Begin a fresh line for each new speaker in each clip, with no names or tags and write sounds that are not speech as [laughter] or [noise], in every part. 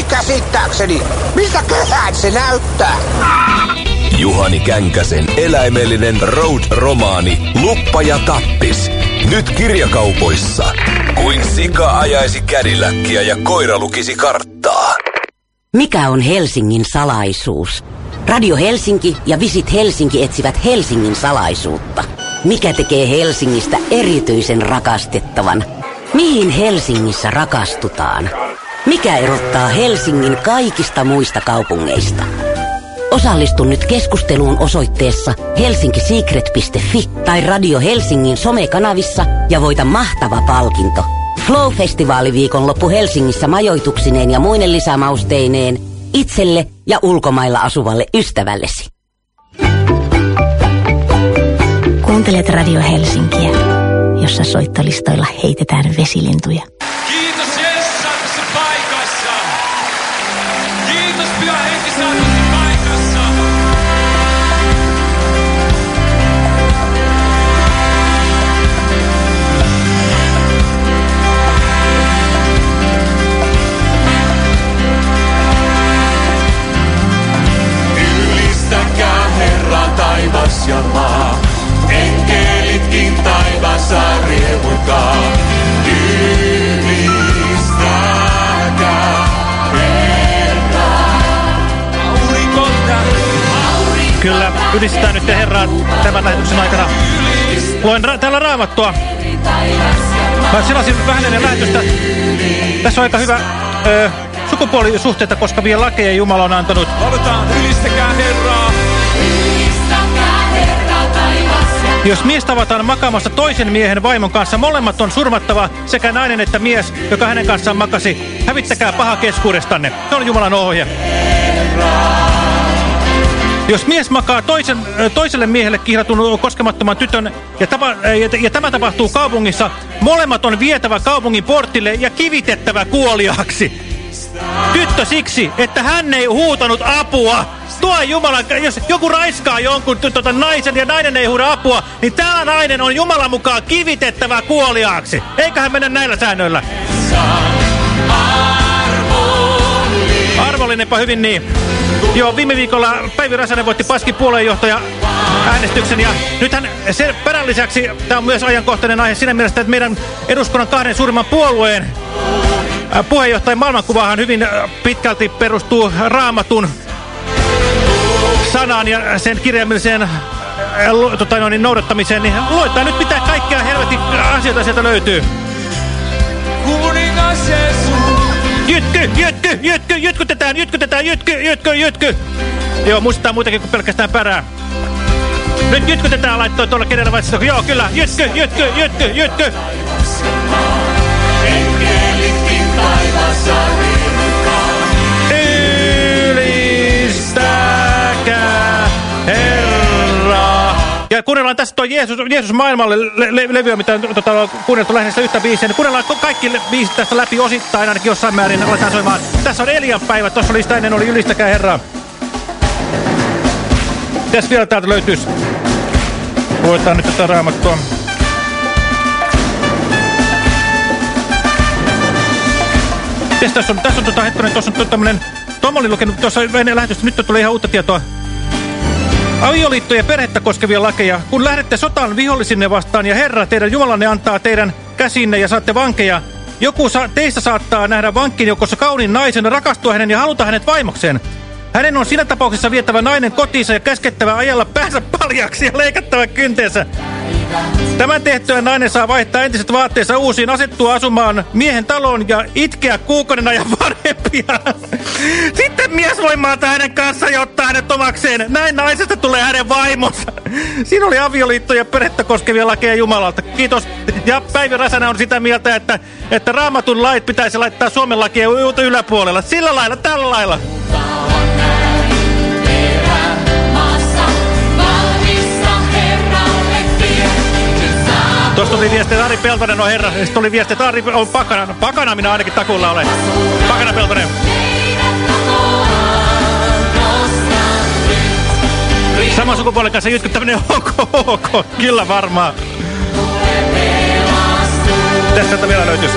Ei käsittääkseni. Miltä kehään se näyttää?
Juhani Känkäsen eläimellinen road-romaani Luppa ja tappis. Nyt kirjakaupoissa. Kuin sika ajaisi kädilläkkiä ja koira lukisi karttaa.
Mikä on Helsingin salaisuus? Radio Helsinki ja Visit Helsinki etsivät Helsingin salaisuutta. Mikä tekee Helsingistä erityisen rakastettavan? Mihin Helsingissä rakastutaan? Mikä erottaa Helsingin kaikista muista kaupungeista? Osallistu nyt keskusteluun osoitteessa helsinkisecret.fi tai Radio Helsingin somekanavissa ja voita mahtava palkinto. Flow-festivaaliviikonloppu Helsingissä majoituksineen ja muinen lisämausteineen itselle ja ulkomailla asuvalle ystävällesi.
Kuuntelet Radio Helsinkiä, jossa soittolistoilla heitetään vesilintuja.
Kyllä, ylistetään nyt Herraa tämän lähetyksen aikana. Luen ra täällä raamattua. Mä selasin vähän ennen lähetystä. Tässä on aika hyvä ö, sukupuolisuhteita koskevia lakeja Jumala on antanut.
Lauletaan, ylistäkää Herraa.
Jos mies tavataan makaamassa toisen miehen vaimon kanssa, molemmat on surmattava, sekä nainen että mies, joka hänen kanssaan makasi. Hävittäkää paha keskuudestanne. Se on Jumalan ohje. Jos mies makaa toisen, toiselle miehelle kihlatun koskemattoman tytön ja, tapa, ja, ja tämä tapahtuu kaupungissa, molemmat on vietävä kaupungin portille ja kivitettävä kuoliaksi. Tyttö siksi, että hän ei huutanut apua. Tuo Jumala, jos joku raiskaa jonkun tota, naisen ja nainen ei huuda apua, niin tämä nainen on Jumalan mukaan kivitettävä kuoliaaksi. Eiköhän mennä näillä säännöillä. Arvollinenpa hyvin niin. Joo, viime viikolla Päivi Räsänen voitti Paskin puolueenjohtaja äänestyksen ja nythän sen perän lisäksi tämä on myös ajankohtainen aihe siinä mielessä, että meidän eduskunnan kahden suurimman puolueen puheenjohtajan maailmankuvahan hyvin pitkälti perustuu raamatun sanaan ja sen kirjaimelliseen tota, no, niin, noudattamiseen, niin luetaan nyt mitä kaikkea helvetin asioita sieltä löytyy.
Kuningas Jeesus.
Jytky, jytky, jytky, jytkytetään, jytkytetään, jytky, jytky, jytky. Joo, muistetaan muitakin kuin pelkästään perää. Nyt jytkytetään laittoi tuolla kenellä vaiheessa. Joo, kyllä, jytky, jytky, jytky, jytky.
Enkelitkin taivassa
kuunnellaan tässä tuo Jeesus, Jeesus maailmalle le le levyä, mitä tota, kuunneltu lähdessä yhtä biisiä. Niin kuunnellaan kaikki biisit tästä läpi osittain, ainakin jossain määrin aletaan soimaan. Tässä on Elian päivä, tuossa oli sitä ennen oli Ylistäkää Herraa. Tässä vielä täältä löytyisi. Luetaan nyt tätä raamattua. Tässä on, tässä on tota hetkinen, tuossa on tämmönen, Tom oli lukenut tuossa ennen lähetystä, nyt tulee ihan uutta tietoa. Avioliittoja ja perhettä koskevia lakeja. Kun lähdette sotaan vihollisinne vastaan ja Herra, teidän Jumalanne antaa teidän käsinne ja saatte vankeja, joku sa teistä saattaa nähdä vankkin joukossa kauniin naisen, rakastua hänen ja haluta hänet vaimokseen. Hänen on siinä tapauksessa viettävä nainen kotiinsa ja käskettävä ajalla päänsä paljaksi ja leikattava kynteensä. Tämän tehtyä nainen saa vaihtaa entiset vaatteensa uusiin, asettua asumaan miehen taloon ja itkeä kuukauden ajan [laughs] vanhempia. Sitten mies voi maata hänen kanssaan ja ottaa hänet omakseen. Näin naisesta tulee hänen vaimonsa. Siinä oli avioliitto ja perhettä koskevia lakeja Jumalalta. Kiitos. Ja Päivi Räsänä on sitä mieltä, että, että raamatun lait pitäisi laittaa Suomen lakien yläpuolella. Sillä lailla, tällä lailla. Tuosta tuli viesti, Ari Peltonen on herra. Sitten tuli viesti, että Ari on pakana. No, pakana minä ainakin takulla olen. Pakana Peltonen. Sama sukupuolen kanssa jytkyttäminen onko [laughs] ok, ok? Kyllä varmaan. Tässä että vielä löytyisi.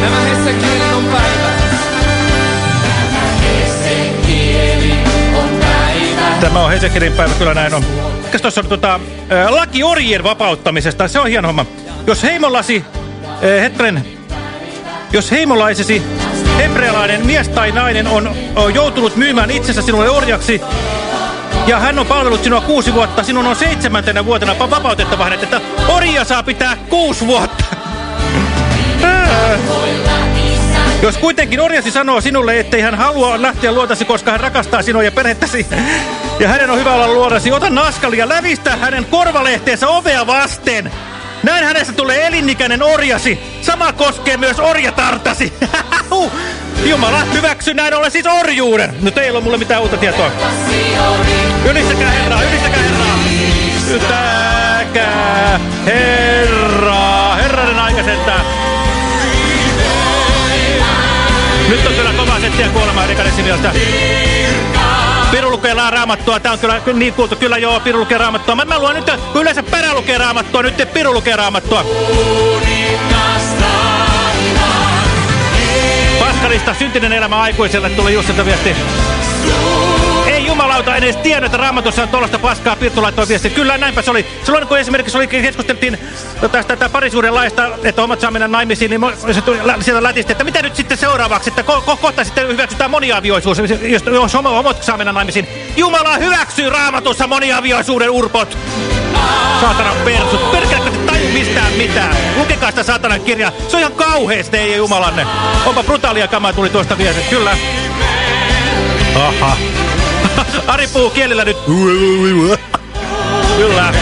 Tämä Hessekielen on päivä. Tämä on Hesekirin päivä, kyllä näin on. Mikäs tuossa on tota, laki orjien vapauttamisesta, se on hieno homma. Jos heimolasi, hetken, jos heimolaisesi hebrealainen mies tai nainen on, on joutunut myymään itsensä sinulle orjaksi, ja hän on palvellut sinua kuusi vuotta, sinun on seitsemäntenä vuotena va- vapautettava hänet, että orja saa pitää kuusi vuotta. Ää. Jos kuitenkin orjasi sanoo sinulle, ettei hän halua lähteä luotasi, koska hän rakastaa sinua ja perhettäsi, ja hänen on hyvä olla luodasi, ota naskali ja lävistä hänen korvalehteensä ovea vasten. Näin hänestä tulee elinikäinen orjasi. Sama koskee myös orjatartasi. [laughs] Jumala hyväksy näin ollen siis orjuuden. No teillä on mulle mitään uutta tietoa. Ylistäkää Herraa, ylistäkää Herraa. Ylistäkää Herraa. Herranen aika sentään. Nyt on kyllä kova settiä kuolemaa dekadensimieltä. Piru lukee raamattua. Tää on kyllä niin kuultu. Kyllä joo, Piru lukee raamattua. Mä, mä luen nyt, kun yleensä perä lukee raamattua, nyt Piru lukee raamattua. Paskalista syntinen elämä aikuiselle tuli just sieltä viesti. Jumalauta edes tiedä, että raamatussa on tuollaista paskaa. Pirtu laittoi viesti. Kyllä näinpä se oli. Silloin kun esimerkiksi oli, keskusteltiin tästä, tästä parisuuden laista, että omat saa mennä naimisiin, niin se tuli sieltä lätisti, että mitä nyt sitten seuraavaksi, että ko ko kohta sitten hyväksytään moniavioisuus, jos, jos homot saa mennä naimisiin. Jumala hyväksyy raamatussa moniavioisuuden urpot. Saatanan persut. Perkele, te taju mistään mitään. Lukekaa sitä saatanan kirjaa. Se on ihan kauheesti, ei jumalanne. Onpa brutaalia kamaa tuli tuosta viesti. Kyllä. Aha. Ari puhuu kielellä nyt. Kyllä.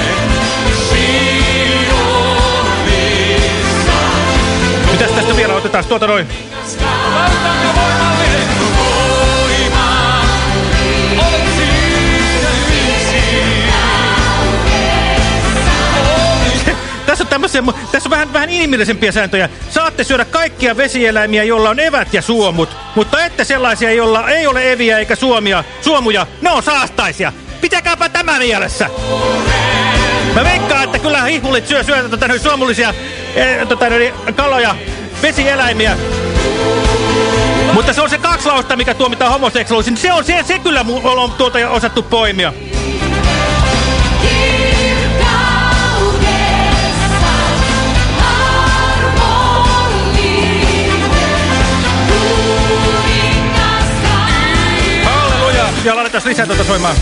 Mitäs tästä vielä otetaan tuota noin? Tässä on, tämmöisiä, tässä on vähän, vähän inhimillisempiä sääntöjä. Saatte syödä kaikkia vesieläimiä, joilla on evät ja suomut, mutta ette sellaisia, joilla ei ole eviä eikä suomia, suomuja. Ne on saastaisia. Pitäkääpä tämä mielessä. Mä veikkaan, että kyllä hihmulit syö syötä tota, suomullisia e, tota, kaloja, vesieläimiä. Mutta se on se kaksi lausta, mikä tuomitaan homoseksuaalisiin. Se on se, se kyllä on tuolta osattu poimia. Ja laitetaan lisää tuota soimaan.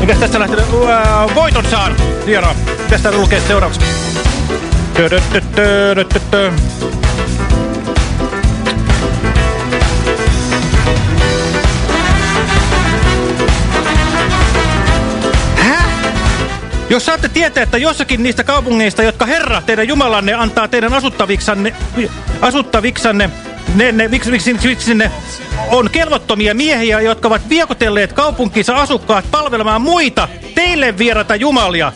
Mikäs tästä lähtee? Uh, voiton saan. Hienoa. Tästä lukee seuraavaksi. Jos saatte tietää, että jossakin niistä kaupungeista, jotka Herra, teidän Jumalanne, antaa teidän asuttaviksanne, asuttaviksanne ne, ne, miksi, miksi, miksi ne on kelvottomia miehiä, jotka ovat viekotelleet kaupunkinsa asukkaat palvelemaan muita teille vierata jumalia.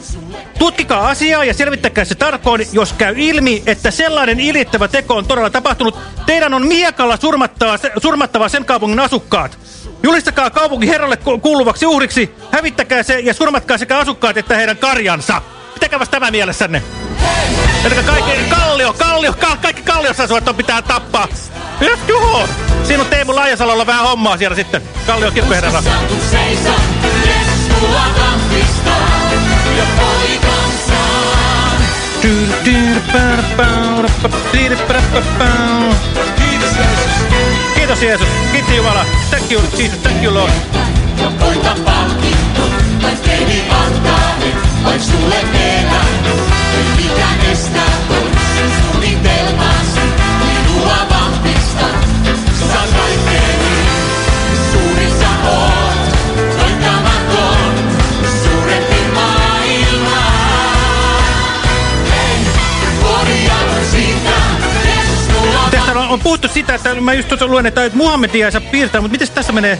Tutkikaa asiaa ja selvittäkää se tarkoin, jos käy ilmi, että sellainen iljettävä teko on todella tapahtunut. Teidän on miekalla surmattava, surmattava sen kaupungin asukkaat. Julistakaa kaupunki herralle kuuluvaksi uhriksi, hävittäkää se ja surmatkaa sekä asukkaat että heidän karjansa. Pitäkääpäs tämä mielessänne. Eli kaikki, kallio, kallio, ka, kaikki kalliossa asuvat on pitää tappaa. Juhu! Siinä on Teemu Laajasalolla vähän hommaa siellä sitten. Kallio kirkkoherrana. Kiitos Jeesus. Kiitos Jumala. Thank you, Jesus. Thank you, Lord.
Ja kuinka palkittu, kaikkeini antaa nyt, vain sulle elän. Ei mikään estä toisen
on, puhuttu sitä, että mä just tuossa luen, että Muhammedia ei saa piirtää, mutta miten tässä menee?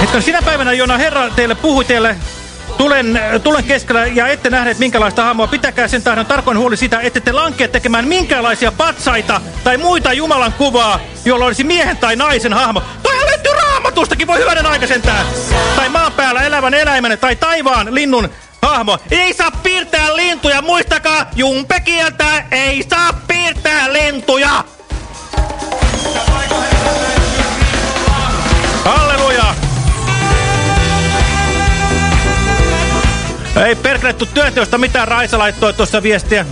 Hetken sinä päivänä, jona Herra teille puhui teille, tulen, tulen keskellä ja ette nähneet minkälaista hahmoa. Pitäkää sen tahdon tarkoin huoli sitä, ette te lankea tekemään minkälaisia patsaita tai muita Jumalan kuvaa, jolla olisi miehen tai naisen hahmo. Toihan löytyy raamatustakin, voi hyvänen aikaisentään. Tai maan päällä elävän eläimen tai taivaan linnun hahmo. Ei saa piirtää lintuja, muistakaa, jumpekieltä ei saa piirtää lintuja. Halleluja! Ei perkelettu työnteosta mitään, Raisa laittoi tuossa viestiä.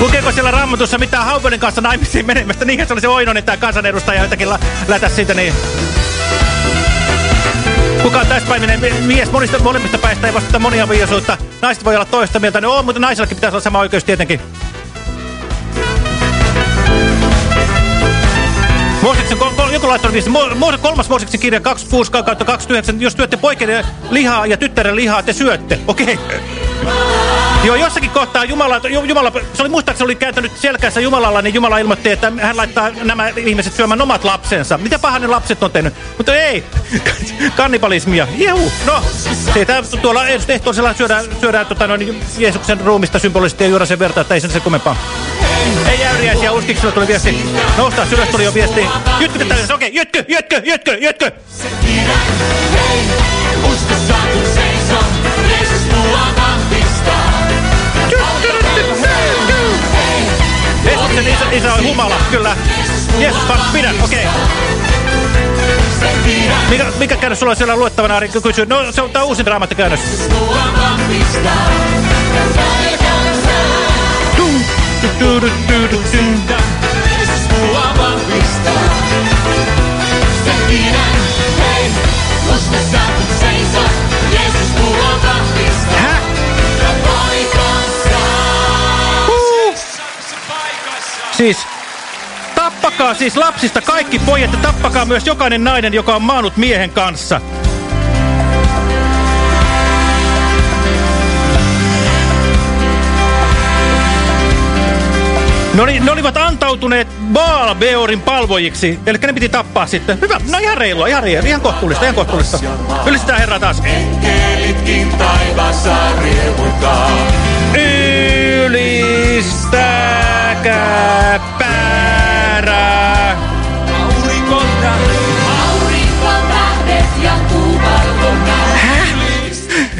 Lukeeko siellä raamatussa mitään Haubenin kanssa naimisiin menemästä? Niinhän se oli se Oinonen, tämä kansanedustaja, jotakin lätäs siitä niin. Kuka on täyspäiminen mies monista molemmista päistä ei vastata monia viisuutta. Naiset voi olla toista mieltä. No, mutta naisellakin pitäisi olla sama oikeus tietenkin. Mooseksen, joku laittanut viesti, Mo, kolmas Mooseksen kirja 26 kautta 29, jos työtte poikien lihaa ja tyttären lihaa, te syötte. Okei. Okay. Joo, jossakin kohtaa Jumala, Jumala, se oli muistaakseni oli kääntänyt selkässä Jumalalla, niin Jumala ilmoitti, että hän laittaa nämä ihmiset syömään omat lapsensa. Mitä pahan ne lapset on tehnyt? Mutta ei, kannibalismia. Jehu, no, siitä tuolla ehtoisella syödään, syödään tota, noin, Jeesuksen ruumista symbolisesti ja juoda sen verta, että ei sen se kummempaa. Ei jäyriäisiä, uskiksella tuli viesti. Noustaa syödä tuli jo viesti. Jytkytetään, okei, okay, jytky, jytky, jytky, jytky.
Uskossa kun seison, Jeesus
Jeesuksen isä, isä on humala, kyllä. Jeesus pidä, okei. Okay. Mikä, mikä käännös sulla on siellä luettavana, Ari? Kysy. No, se on tämä uusin draamaattikäännös.
Jeesus mua pidän, hei, uskossa kun seison,
Siis, tappakaa siis lapsista kaikki pojat ja tappakaa myös jokainen nainen, joka on maanut miehen kanssa. No niin, ne olivat antautuneet Baal Beorin palvojiksi, eli ne piti tappaa sitten. Hyvä, no ihan reilua, ihan, reilua, ihan kohtuullista, ihan kohtuullista. Ylistetään herraa taas.
Enkelitkin taivaassa riemuittaa.
Päärää.
Aurinkolta, tähdet.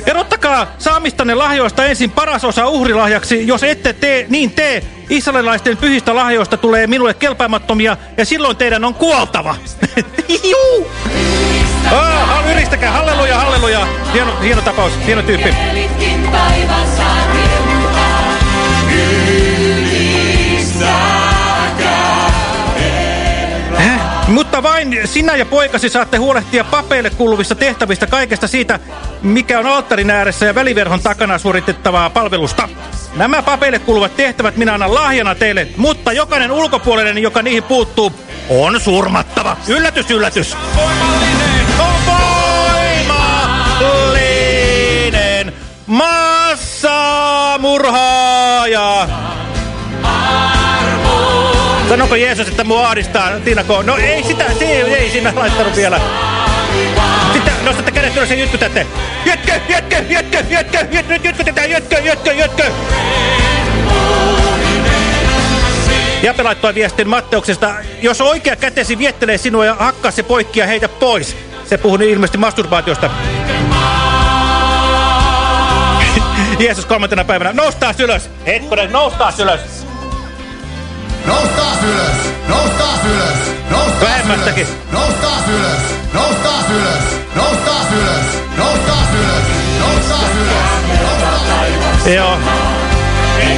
Erottakaa saamistanne lahjoista ensin paras osa uhrilahjaksi. Jos ette tee, niin tee. Israelilaisten pyhistä lahjoista tulee minulle kelpaamattomia ja silloin teidän on kuoltava. [laughs] Juu! Ah, yristäkää, halleluja, halleluja. Hieno, hieno tapaus, hieno tyyppi.
Enkelitkin taivaassa
Mutta vain sinä ja poikasi saatte huolehtia papeille kuuluvista tehtävistä kaikesta siitä, mikä on alttarin ääressä ja väliverhon takana suoritettavaa palvelusta. Nämä papeille kuuluvat tehtävät minä annan lahjana teille, mutta jokainen ulkopuolinen, joka niihin puuttuu, on surmattava. Yllätys, yllätys. On voimallinen massamurhaaja. Sanoko Jeesus, että mua ahdistaa, Tiina K? No ei sitä, se ei, ei siinä laittanut vielä. Sitten nostatte kädet ylös ja jytkytätte. Jytkö, jytkö, jytkö, jytkö, jytkö, jytkytetään, jytkö, jytkö, jytkö. Jape laittoi viestin Matteuksesta. Jos oikea kätesi viettelee sinua ja hakkaa se poikki ja heitä pois. Se puhuu ilmeisesti masturbaatiosta. [laughs] Jeesus kolmantena päivänä. Noustaa ylös. Hetkonen, noustaa ylös.
Ylös! Noustaa ylös!
Vähemmästäkin.
ylös! Noustaa ylös! Noustaa ylös! Noustaa ylös! Noustaa ylös! Noustaa ylös! Noustaa ylös!
Joo.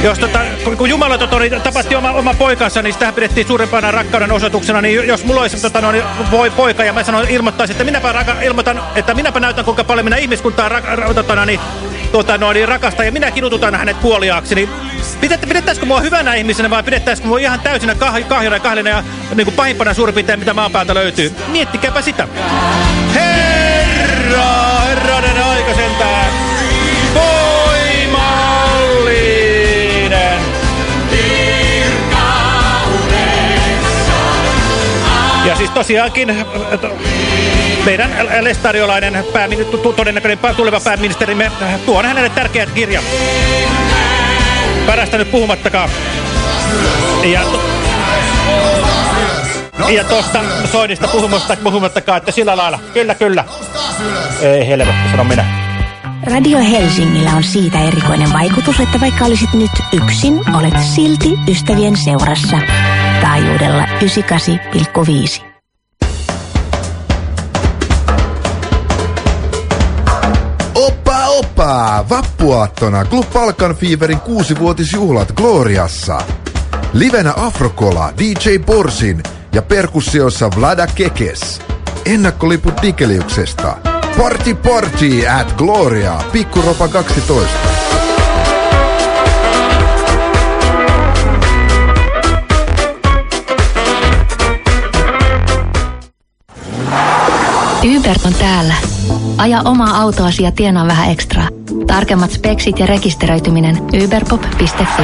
Jos tota, kun- kun Jumala tota, niin, tapatti oma, oma poikansa, niin sitä pidettiin suurempana rakkauden osoituksena, niin jos mulla olisi tota, no, niin, voi poika ja mä sanon, ilmoittaisin, että minäpä, raka, ilmoitan, että minäpä näytän kuinka paljon minä ihmiskuntaa ra, ra, tota, no, niin, tota, no, niin, rakastan ja minä kidututan hänet kuoliaaksi, niin pidet, pidettäisikö mua hyvänä ihmisenä vai pidettäisikö mua ihan täysinä kah, kahjana ja kahlina ja niin kuin pahimpana suurin piirtein, mitä maan päältä löytyy. Miettikääpä sitä. Herra, Ja siis tosiaankin äh, meidän lestariolainen päämin, tu- tu- todennäköinen tuleva pääministerimme äh, tuon hänelle tärkeä kirja. Pärästä nyt puhumattakaan. Ja, ja tuosta Soinista puhumasta, puhumattakaan, että sillä lailla. Kyllä, kyllä. Ei helvetti, sanon minä.
Radio Helsingillä on siitä erikoinen vaikutus, että vaikka olisit nyt yksin, olet silti ystävien seurassa. Taajuudella 98,5.
Oppa, oppa! Vappuaattona Club Balkan Feverin kuusivuotisjuhlat Gloriassa. Livenä Afrokola, DJ Borsin ja perkussiossa Vlada Kekes. Ennakkoliput Dikeliuksesta. Party Party at Gloria, Pikkuropa 12.
Uber on täällä. Aja omaa autoasi ja tienaa vähän ekstra. Tarkemmat speksit ja rekisteröityminen uberpop.fi.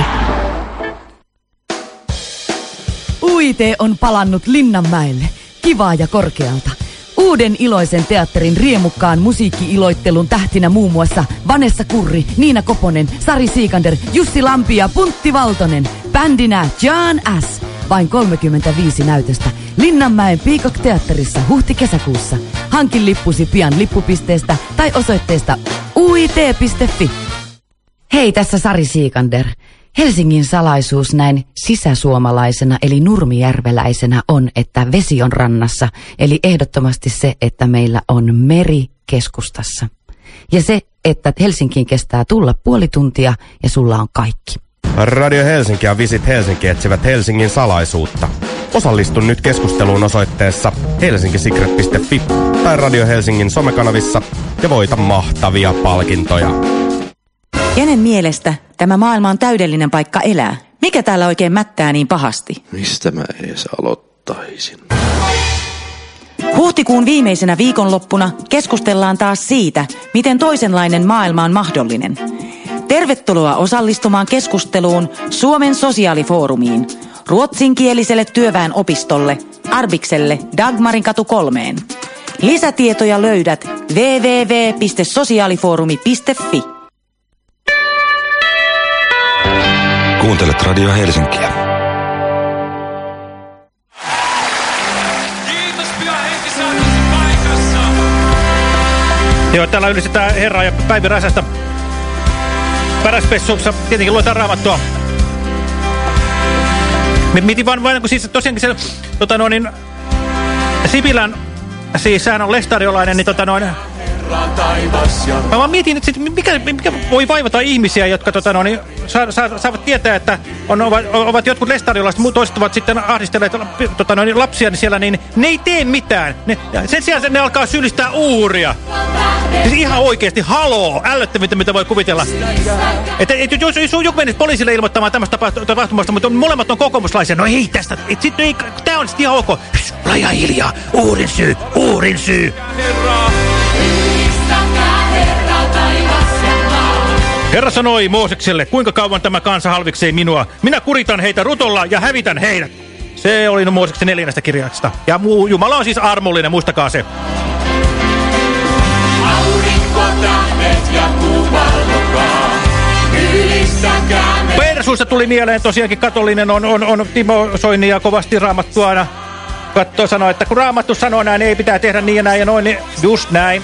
UIT on palannut Linnanmäelle. Kivaa ja korkealta. Uuden iloisen teatterin riemukkaan musiikki-iloittelun tähtinä muun muassa Vanessa Kurri, Niina Koponen, Sari Siikander, Jussi Lampi ja Puntti Valtonen. Bändinä John S. Vain 35 näytöstä. Linnanmäen Peacock Teatterissa huhti-kesäkuussa. Hankin lippusi pian lippupisteestä tai osoitteesta uit.fi. Hei, tässä Sari Siikander. Helsingin salaisuus näin sisäsuomalaisena eli nurmijärveläisenä on, että vesi on rannassa, eli ehdottomasti se, että meillä on meri keskustassa. Ja se, että Helsinkiin kestää tulla puoli tuntia ja sulla on kaikki.
Radio Helsinki ja Visit Helsinki etsivät Helsingin salaisuutta. Osallistu nyt keskusteluun osoitteessa helsinkisikret.fi tai Radio Helsingin somekanavissa ja voita mahtavia palkintoja.
Kenen mielestä tämä maailma on täydellinen paikka elää? Mikä täällä oikein mättää niin pahasti?
Mistä mä edes aloittaisin?
Huhtikuun viimeisenä viikonloppuna keskustellaan taas siitä, miten toisenlainen maailma on mahdollinen. Tervetuloa osallistumaan keskusteluun Suomen sosiaalifoorumiin, ruotsinkieliselle työväen opistolle, Arbikselle, Dagmarin katu kolmeen. Lisätietoja löydät www.sosiaalifoorumi.fi.
Kuuntelet Radio Helsinkiä.
Joo, täällä ylistetään Herraa ja Päivi Räsästä. Päräspessuussa tietenkin luetaan raamattua. Mietin vaan, vaan kun siis tosiaankin se, tota noin, niin, Sipilän, siis sehän on lestariolainen, niin tota noin, Mä vaan mietin, että sit, mikä, mikä voi vaivata ihmisiä, jotka tota, no, niin, sa, sa, saavat tietää, että on, ovat, ovat jotkut lestariolaiset, toiset ovat sitten ahdistelleet tota, no, niin, lapsia siellä, niin ne ei tee mitään. Ne, sen sijaan ne alkaa syyllistää uuria. Siis ihan oikeasti, haloo, ällöttävyyttä, mitä voi kuvitella. Että et, jos, jos joku menisi poliisille ilmoittamaan tämmöistä tapahtumasta, mutta molemmat on kokoomuslaisia, no ei tästä, et sit, ei, tää on sitten ihan ok. Laja hiljaa, uurin syy, uurin syy. Herra sanoi Moosekselle, kuinka kauan tämä kansa halviksee minua. Minä kuritan heitä rutolla ja hävitän heidät. Se oli Mooseksen neljännestä kirjasta. Ja muu, Jumala on siis armollinen, muistakaa se. Persuista tuli mieleen tosiaankin katolinen on, on, on Timo Soinia kovasti raamattua aina. Katso sanoi, että kun raamattu sanoo näin, ei pitää tehdä niin ja näin ja noin, niin just näin.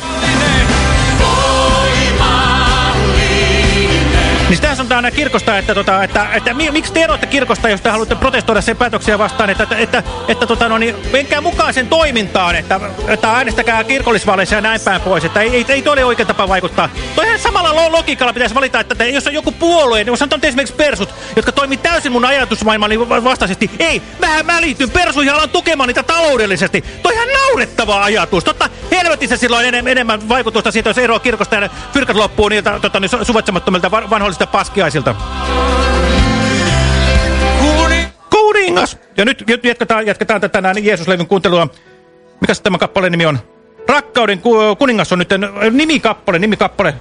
Niin sanotaan aina kirkosta, että, tota, että, että, miksi te eroitte kirkosta, jos te haluatte protestoida sen päätöksiä vastaan, että, että, että, että tota, no, niin, menkää mukaan sen toimintaan, että, että äänestäkää kirkollisvaaleissa ja näin päin pois, että ei, ei, ei ole oikea tapa vaikuttaa. Toihan samalla logiikalla pitäisi valita, että, että jos on joku puolue, niin on esimerkiksi persut, jotka toimii täysin mun ajatusmaailmani vastaisesti, ei, mä, mä liityn persuihin ja alan tukemaan niitä taloudellisesti. Toihan naurettava ajatus. Totta helvetissä silloin enem, enemmän vaikutusta siitä, jos eroa kirkosta ja fyrkat loppuu niiltä tota, niin suvaitsemattomilta vanhoillisilta paskiaisilta. Kuningas! Ja nyt jatketaan, jatketaan tätä näin Jeesus-levyn kuuntelua. Mikä tämä kappaleen nimi on? Rakkauden kuningas on nyt nimikappale, nimikappale.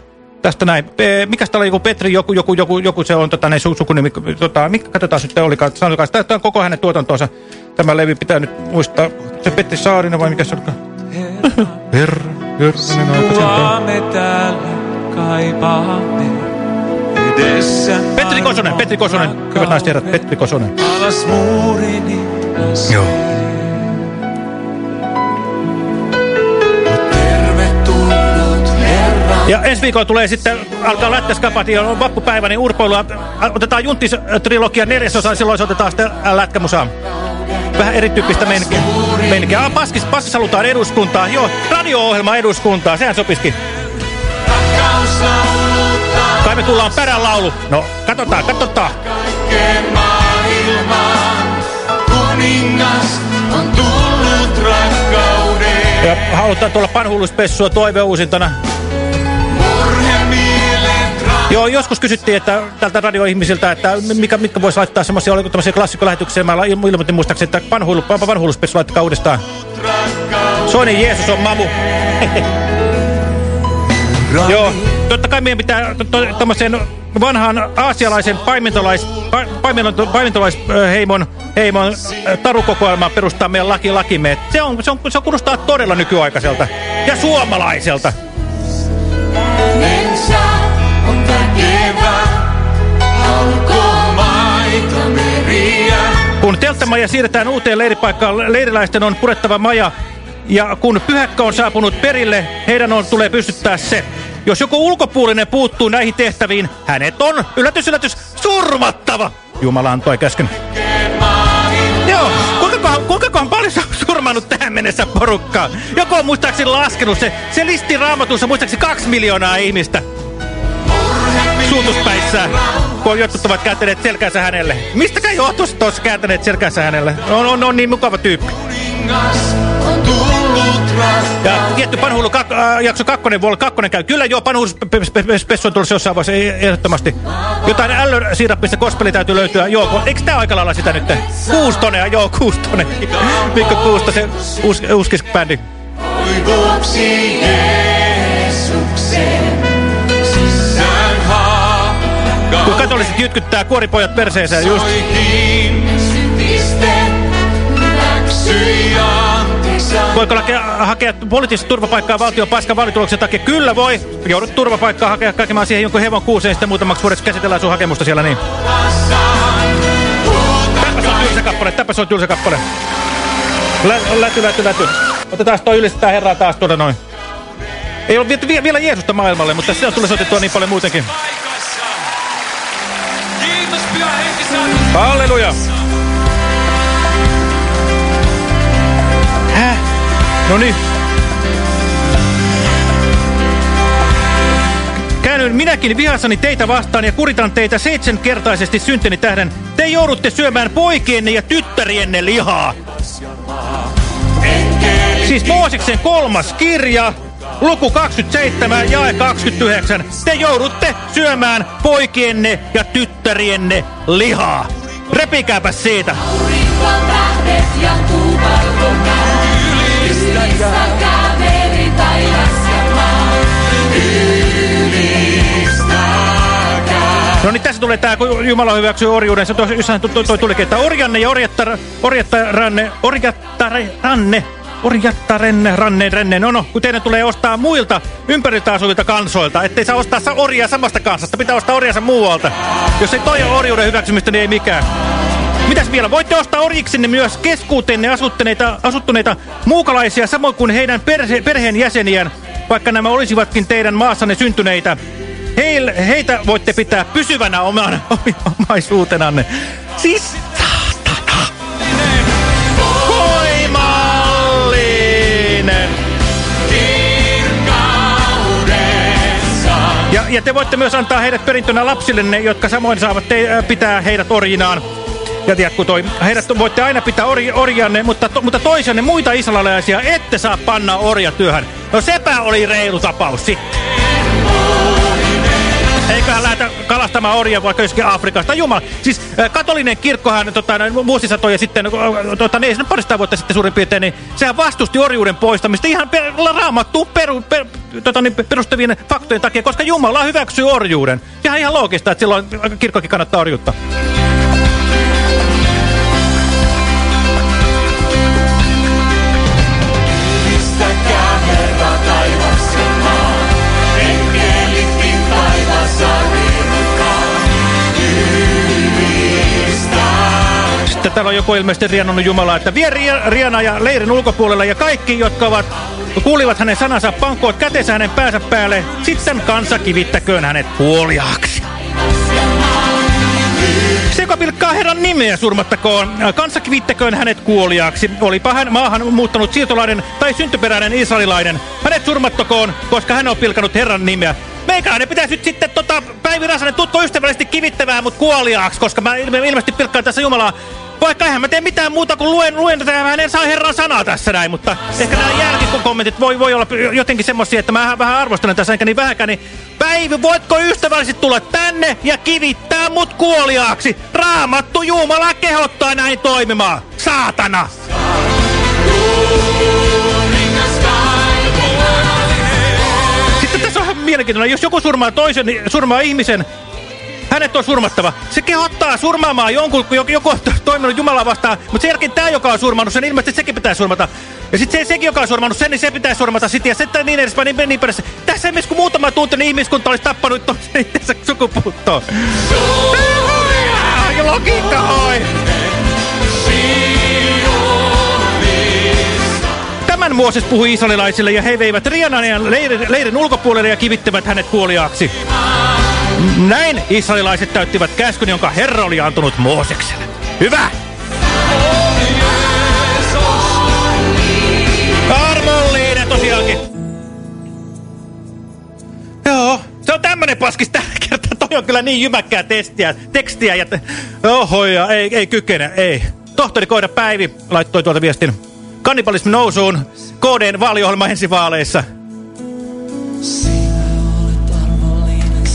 Tästä näin. Mikä täällä joku Petri, joku, joku, joku, joku se on tota, näin su sukunimi. Tota, mikä, katsotaan nyt olikaan. Sanokaa, tämä on koko hänen tuotantonsa. Tämä levy pitää nyt muistaa. Se Petri Saarina vai mikä se olikaan? Herra, herra,
me täällä kaipaamme.
Petri Kosonen, Petri Kosonen, hyvät naiset herrat, Petri Kosonen.
Alas muurini
Joo. Ja ensi viikolla tulee sitten, alkaa lätkäskapat ja on vappupäivä, niin urpoilua. Otetaan Junttis-trilogia neljäsosa, silloin se otetaan sitten lätkämusaa. vähän erityyppistä meininkiä. Ah, paskis, paskis halutaan eduskuntaa. Joo, radio-ohjelma eduskuntaa, sehän sopisikin. Me tullaan perälaulu. No, katsotaan, katsotaan.
Kuningas on tullut rakkauden.
Ja halutaan tuolla panhulluspessua toiveuusintana. Joo, joskus kysyttiin että tältä radioihmisiltä, että mikä, mitkä voisi laittaa semmoisia, oliko tämmöisiä klassikkolähetyksiä. Mä ilmoitin muistaakseni, että vanhuilu, vanhuiluspessu laittakaa uudestaan. Soinen Jeesus on mamu. [laughs] Joo, totta kai meidän pitää tämmöisen vanhan aasialaisen paimentolais, pa, paimentolaisheimon heimon tarukokoelmaan perustaa meidän laki lakimme. Se, on, se, on, se on kuulostaa todella nykyaikaiselta ja suomalaiselta.
Mensä on väkevä, halkoo maita meriä.
Kun telttamaja siirretään uuteen leiripaikkaan, leiriläisten on purettava maja. Ja kun pyhäkkä on saapunut perille, heidän on tulee pystyttää se. Jos joku ulkopuolinen puuttuu näihin tehtäviin, hänet on, yllätys, yllätys, surmattava. Jumala antoi käsken. Joo, kuinkakohan, kuinkakohan paljon se on surmannut tähän mennessä porukkaa? Joku on muistaakseni laskenut se, se listi raamatussa muistaakseni kaksi miljoonaa ihmistä. Suutuspäissään, kun jotkut ovat kääntäneet selkänsä hänelle. Mistäkään johtuisi tuossa kääntäneet selkänsä hänelle? On, on, on niin mukava tyyppi. Ja tietty panhuilu kak äh, jakso kakkonen voi olla kakkonen käy. Kyllä joo, panhuiluspessu on tulossa jossain vaiheessa ehdottomasti. Jotain ällösiirappista kospeli täytyy löytyä. Joo, eikö tää aika lailla sitä nyt? Kuustonea, joo, kuustone. [laughs] Mikko Kuusto, se us
sisään hakkaa.
Kun katoliset jytkyttää kuoripojat perseeseen just. Voiko hakea poliittista turvapaikkaa valtion paskan valituloksen takia? Kyllä voi. Joudut turvapaikkaa hakea hakemaan siihen jonkun hevon kuuseen, sitten muutamaksi vuodeksi käsitellään sun hakemusta siellä niin. Täppäs on tylsä kappale, täppäs on tylsä kappale. Lä, läty, läty, läty. Otetaan toi ylistetään herraa taas tuoda noin. Ei ole vielä, vielä Jeesusta maailmalle, mutta sitä tulee soitettua niin paljon muutenkin. Halleluja! No niin. Käännyn minäkin vihassani teitä vastaan ja kuritan teitä seitsemänkertaisesti synteni tähden. Te joudutte syömään poikienne ja tyttärienne lihaa. Siis Mooseksen kolmas kirja, luku 27, jae 29. Te joudutte syömään poikienne ja tyttärienne lihaa. Repikääpä siitä.
ja Ja maa.
No niin, tässä tulee tämä, kun Jumala hyväksyy orjuuden. Se jossain toi tulikin, että orjanne ja orjattar, orjattaranne, orjattaranne, orjattarenne, ranne, renne. No no, kun teidän tulee ostaa muilta ympäriltä asuvilta kansoilta, ettei saa ostaa orjaa samasta kansasta, pitää ostaa orjansa muualta. Jos ei toi ole orjuuden hyväksymistä, niin ei mikään. Mitäs vielä? Voitte ostaa orjiksenne myös keskuuteenne asuttuneita, asuttuneita muukalaisia, samoin kuin heidän perhe, perheenjäseniään, vaikka nämä olisivatkin teidän maassanne syntyneitä. Heil, heitä voitte pitää pysyvänä oman, [laughs] omaisuutenanne. Siis saatana. Voimallinen. Ja, ja te voitte myös antaa heidät perintönä lapsillenne, jotka samoin saavat te, äh, pitää heidät orjinaan. Ja tiedätkö toi, heidät voitte aina pitää orj, orjanne, mutta, to, mutta toisenne muita israelilaisia ette saa panna orjatyöhön. No sepä oli reilu tapaus sitten. Eiköhän lähdetä kalastamaan orjia vaikka joskin Afrikasta. Jumala, siis katolinen kirkkohan tota, vuosisatoja sitten, tota, ne, parista vuotta sitten suurin piirtein, niin sehän vastusti orjuuden poistamista ihan per, raamattuun peru, per, tota, niin, perustavien faktojen takia, koska Jumala hyväksyy orjuuden. Sehän ihan loogista, että silloin kirkkokin kannattaa orjuutta. Sitten täällä on joku ilmeisesti riennonnut Jumalaa, että vie Riana ja leirin ulkopuolella ja kaikki, jotka ovat, kuulivat hänen sanansa, pankkoot käteensä hänen päänsä päälle, sitten kansa kivittäköön hänet kuoliaaksi. Se, joka pilkkaa herran nimeä surmattakoon, kanssa kivittäköön hänet kuoliaaksi. Olipa hän maahan muuttanut siirtolainen tai syntyperäinen israelilainen. Hänet surmattakoon, koska hän on pilkanut herran nimeä. Meikäläinen pitäisi nyt sitten tota, Päivi Räsänen tutko ystävällisesti kivittämään mut kuoliaaksi, koska mä ilme ilmeisesti pilkkaan tässä Jumalaa. Vaikka eihän mä tee mitään muuta kuin luen, luen tätä, mä en saa herran sanaa tässä näin, mutta ehkä nämä jälkikommentit voi, voi olla jotenkin semmosia, että mä vähän arvostelen tässä enkä niin vähänkään, niin Päivi, voitko ystävällisesti tulla tänne ja kivittää mut kuoliaaksi? Raamattu Jumala kehottaa näin toimimaan. Saatana! Sitten tässä on ihan mielenkiintoinen. Jos joku surmaa toisen, niin surmaa ihmisen, hänet on surmattava. Se kehottaa surmaamaan jonkun, joku, joku on toiminut Jumalaa vastaan, mutta sen jälkeen tämä, joka on surmannut sen, ilmeisesti sekin pitää surmata. Ja sitten se, sekin, joka on surmannut sen, niin se pitää surmata sitten. Ja sitten niin edespäin, niin, niin perässä. Tässä esimerkiksi kun muutama tunti, niin ihmiskunta olisi tappanut [laughs] itsensä sukupuuttoon. Logiikka hoi! Tämän Mooses puhui israelilaisille ja he veivät Riananian leirin, leirin ulkopuolelle ja kivittävät hänet kuoliaaksi. Näin israelilaiset täyttivät käskyn, jonka Herra oli antunut Moosekselle. Hyvä! Armollinen tosiaankin. Joo, se on tämmönen paskis tällä kertaa. Toi on kyllä niin jymäkkää testiä, tekstiä. Ja Oho, ja ei, ei kykene, ei. Tohtori Koida Päivi laittoi tuolta viestin. Kannibalismi nousuun. KDn vaaliohjelma ensivaaleissa.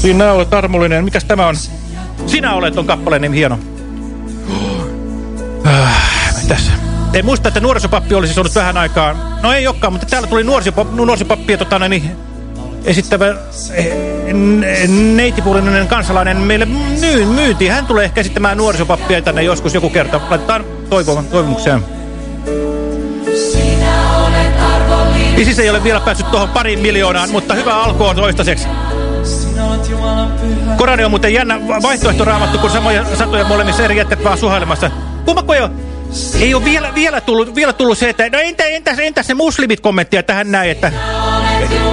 Sinä olet armollinen. Mikäs tämä on? Sinä olet on kappaleen nimi hieno. Äh, mitäs? En muista, että nuorisopappi olisi ollut vähän aikaa. No ei olekaan, mutta täällä tuli nuorisopappi, nuorisopappi ja tota, niin, esittävä eh, neitipuolinen kansalainen meille myy, myytiin. Hän tulee ehkä esittämään nuorisopappia tänne joskus joku kerta. Laitetaan toivon, toivomukseen. Isis ei ole vielä päässyt tuohon pariin miljoonaan, mutta hyvä alku on toistaiseksi. Korani on muuten jännä vaihtoehto raamattu, kun samoja satoja molemmissa eri jätkät vaan suhailemassa. Kumma ei ole, ei ole vielä, vielä, tullut, vielä tullut se, että no entä, entäs, entäs se muslimit kommenttia tähän näin, että,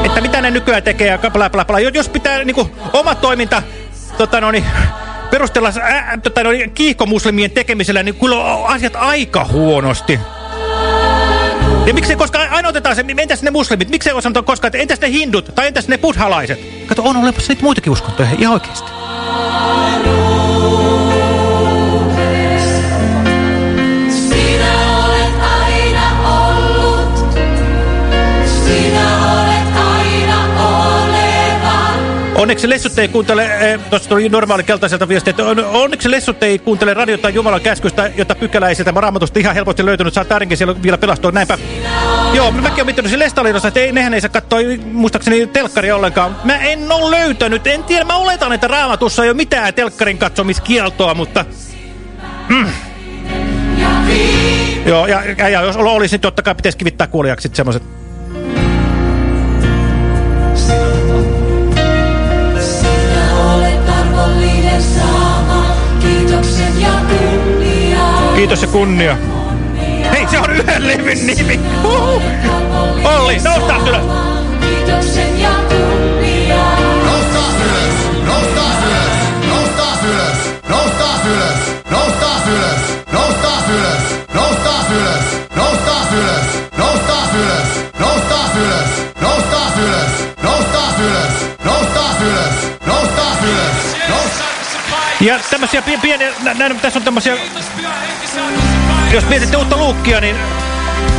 että mitä ne nykyään tekee ja bla bla bla. Jos pitää niin kuin, oma toiminta tota, no niin, perustella tota, no, niin, kiihkomuslimien tekemisellä, niin kyllä on asiat aika huonosti. Ja miksei koskaan aina otetaan se, entäs ne muslimit, miksei ole sanottu koskaan, että entäs ne hindut tai entäs ne buddhalaiset. Kato, on olemassa niitä muitakin uskontoja, ihan oikeasti. Onneksi Lessut ei kuuntele, eh, tuossa tuli normaali keltaiselta viesti, että on, onneksi Lessut ei kuuntele radiota Jumalan käskystä, jota pykälä ei sieltä raamatusta ihan helposti löytynyt, saa täärinkin siellä vielä pelastua, näinpä. Joo, mäkin olen miettinyt se Lestalinossa, että ei, nehän ei saa katsoa muistaakseni telkkaria ollenkaan. Mä en ole löytänyt, en tiedä, mä oletan, että raamatussa ei ole mitään telkkarin katsomiskieltoa, mutta... Mm. Joo, ja, ja, ja jos olisi, niin totta kai pitäisi kivittää kuoliaksi semmoiset. Kiitos ja kunnia. Hei, se on yhden levyn nimi. Uhuh. Olli, noustaan ylös.
Kiitoksen ja kunniaa.
Noustaan ylös! Noustaan ylös! Noustaan ylös! Noustaan ylös! Noustaan ylös! Noustaan ylös! Noustaan ylös! Noustaan ylös! Noustaan ylös! Noustaan ylös! Noustaan ylös! Noustaan ylös! Noustaan ylös! Noustaan ylös! Noustaan
Ja tämmöisiä pieniä, näin, tässä on tämmöisiä, jos mietitte uutta luukkia, niin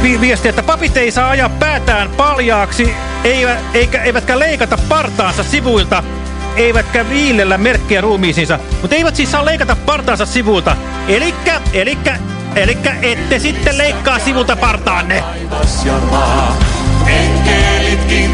vi viesti, että papit ei saa ajaa päätään paljaaksi, eikä, eivätkä leikata partaansa sivuilta, eivätkä viilellä merkkejä ruumiisiinsa, mutta eivät siis saa leikata partaansa sivuilta. Elikkä, elikkä, elikkä ette sitten leikkaa sivulta partaanne.
Taivas ja maa, enkelitkin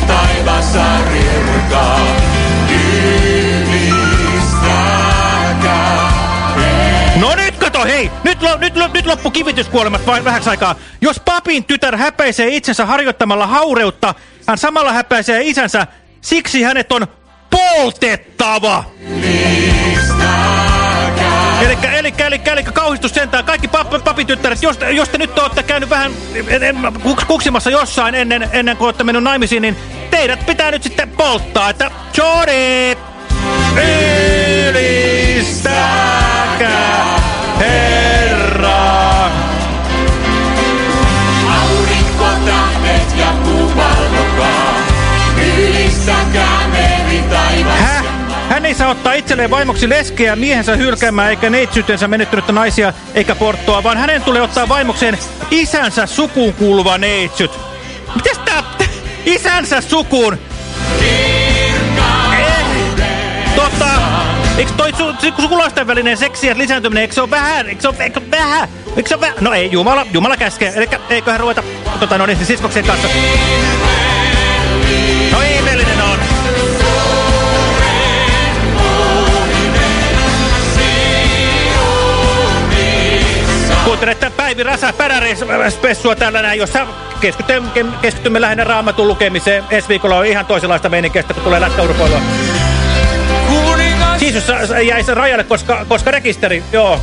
Nyt, nyt, nyt loppu kivityskuolemat vain vähäksi aikaa. Jos papin tytär häpäisee itsensä harjoittamalla haureutta, hän samalla häpäisee isänsä, siksi hänet on poltettava! Elikkä, elikkä, elikkä, elikkä kauhistus sentään. Kaikki pap, papityttäret, jos, jos te nyt olette käynyt vähän en, en, kuks, kuksimassa jossain ennen, ennen kuin olette mennyt naimisiin, niin teidät pitää nyt sitten polttaa, että Jori! Ylistäkää! Hän ei saa ottaa itselleen vaimoksi leskeä miehensä hylkäämään eikä neitsyytensä menettynyttä naisia eikä porttoa, vaan hänen tulee ottaa vaimokseen isänsä sukuun kuuluva neitsyt. Mites tää [laughs] isänsä sukuun? Eh, tota, eikö toi su su sukulaisten välinen seksi ja lisääntyminen, eikö se ole vähän, eikö se ole, eikö vähän, eikö se ole vähän? No ei, Jumala, Jumala käskee, eli eiköhän ruveta, tota no niin, siskoksen kanssa. No ihmeellinen Kuuntelette Päivi Rasa Päräreisspessua tällä näin, jossa keskitymme, keskitymme lähinnä raamatun lukemiseen. Ensi viikolla on ihan toisenlaista meininkeistä, kun tulee lätkäurpoilua. Siis jäi se rajalle, koska, koska rekisteri, joo.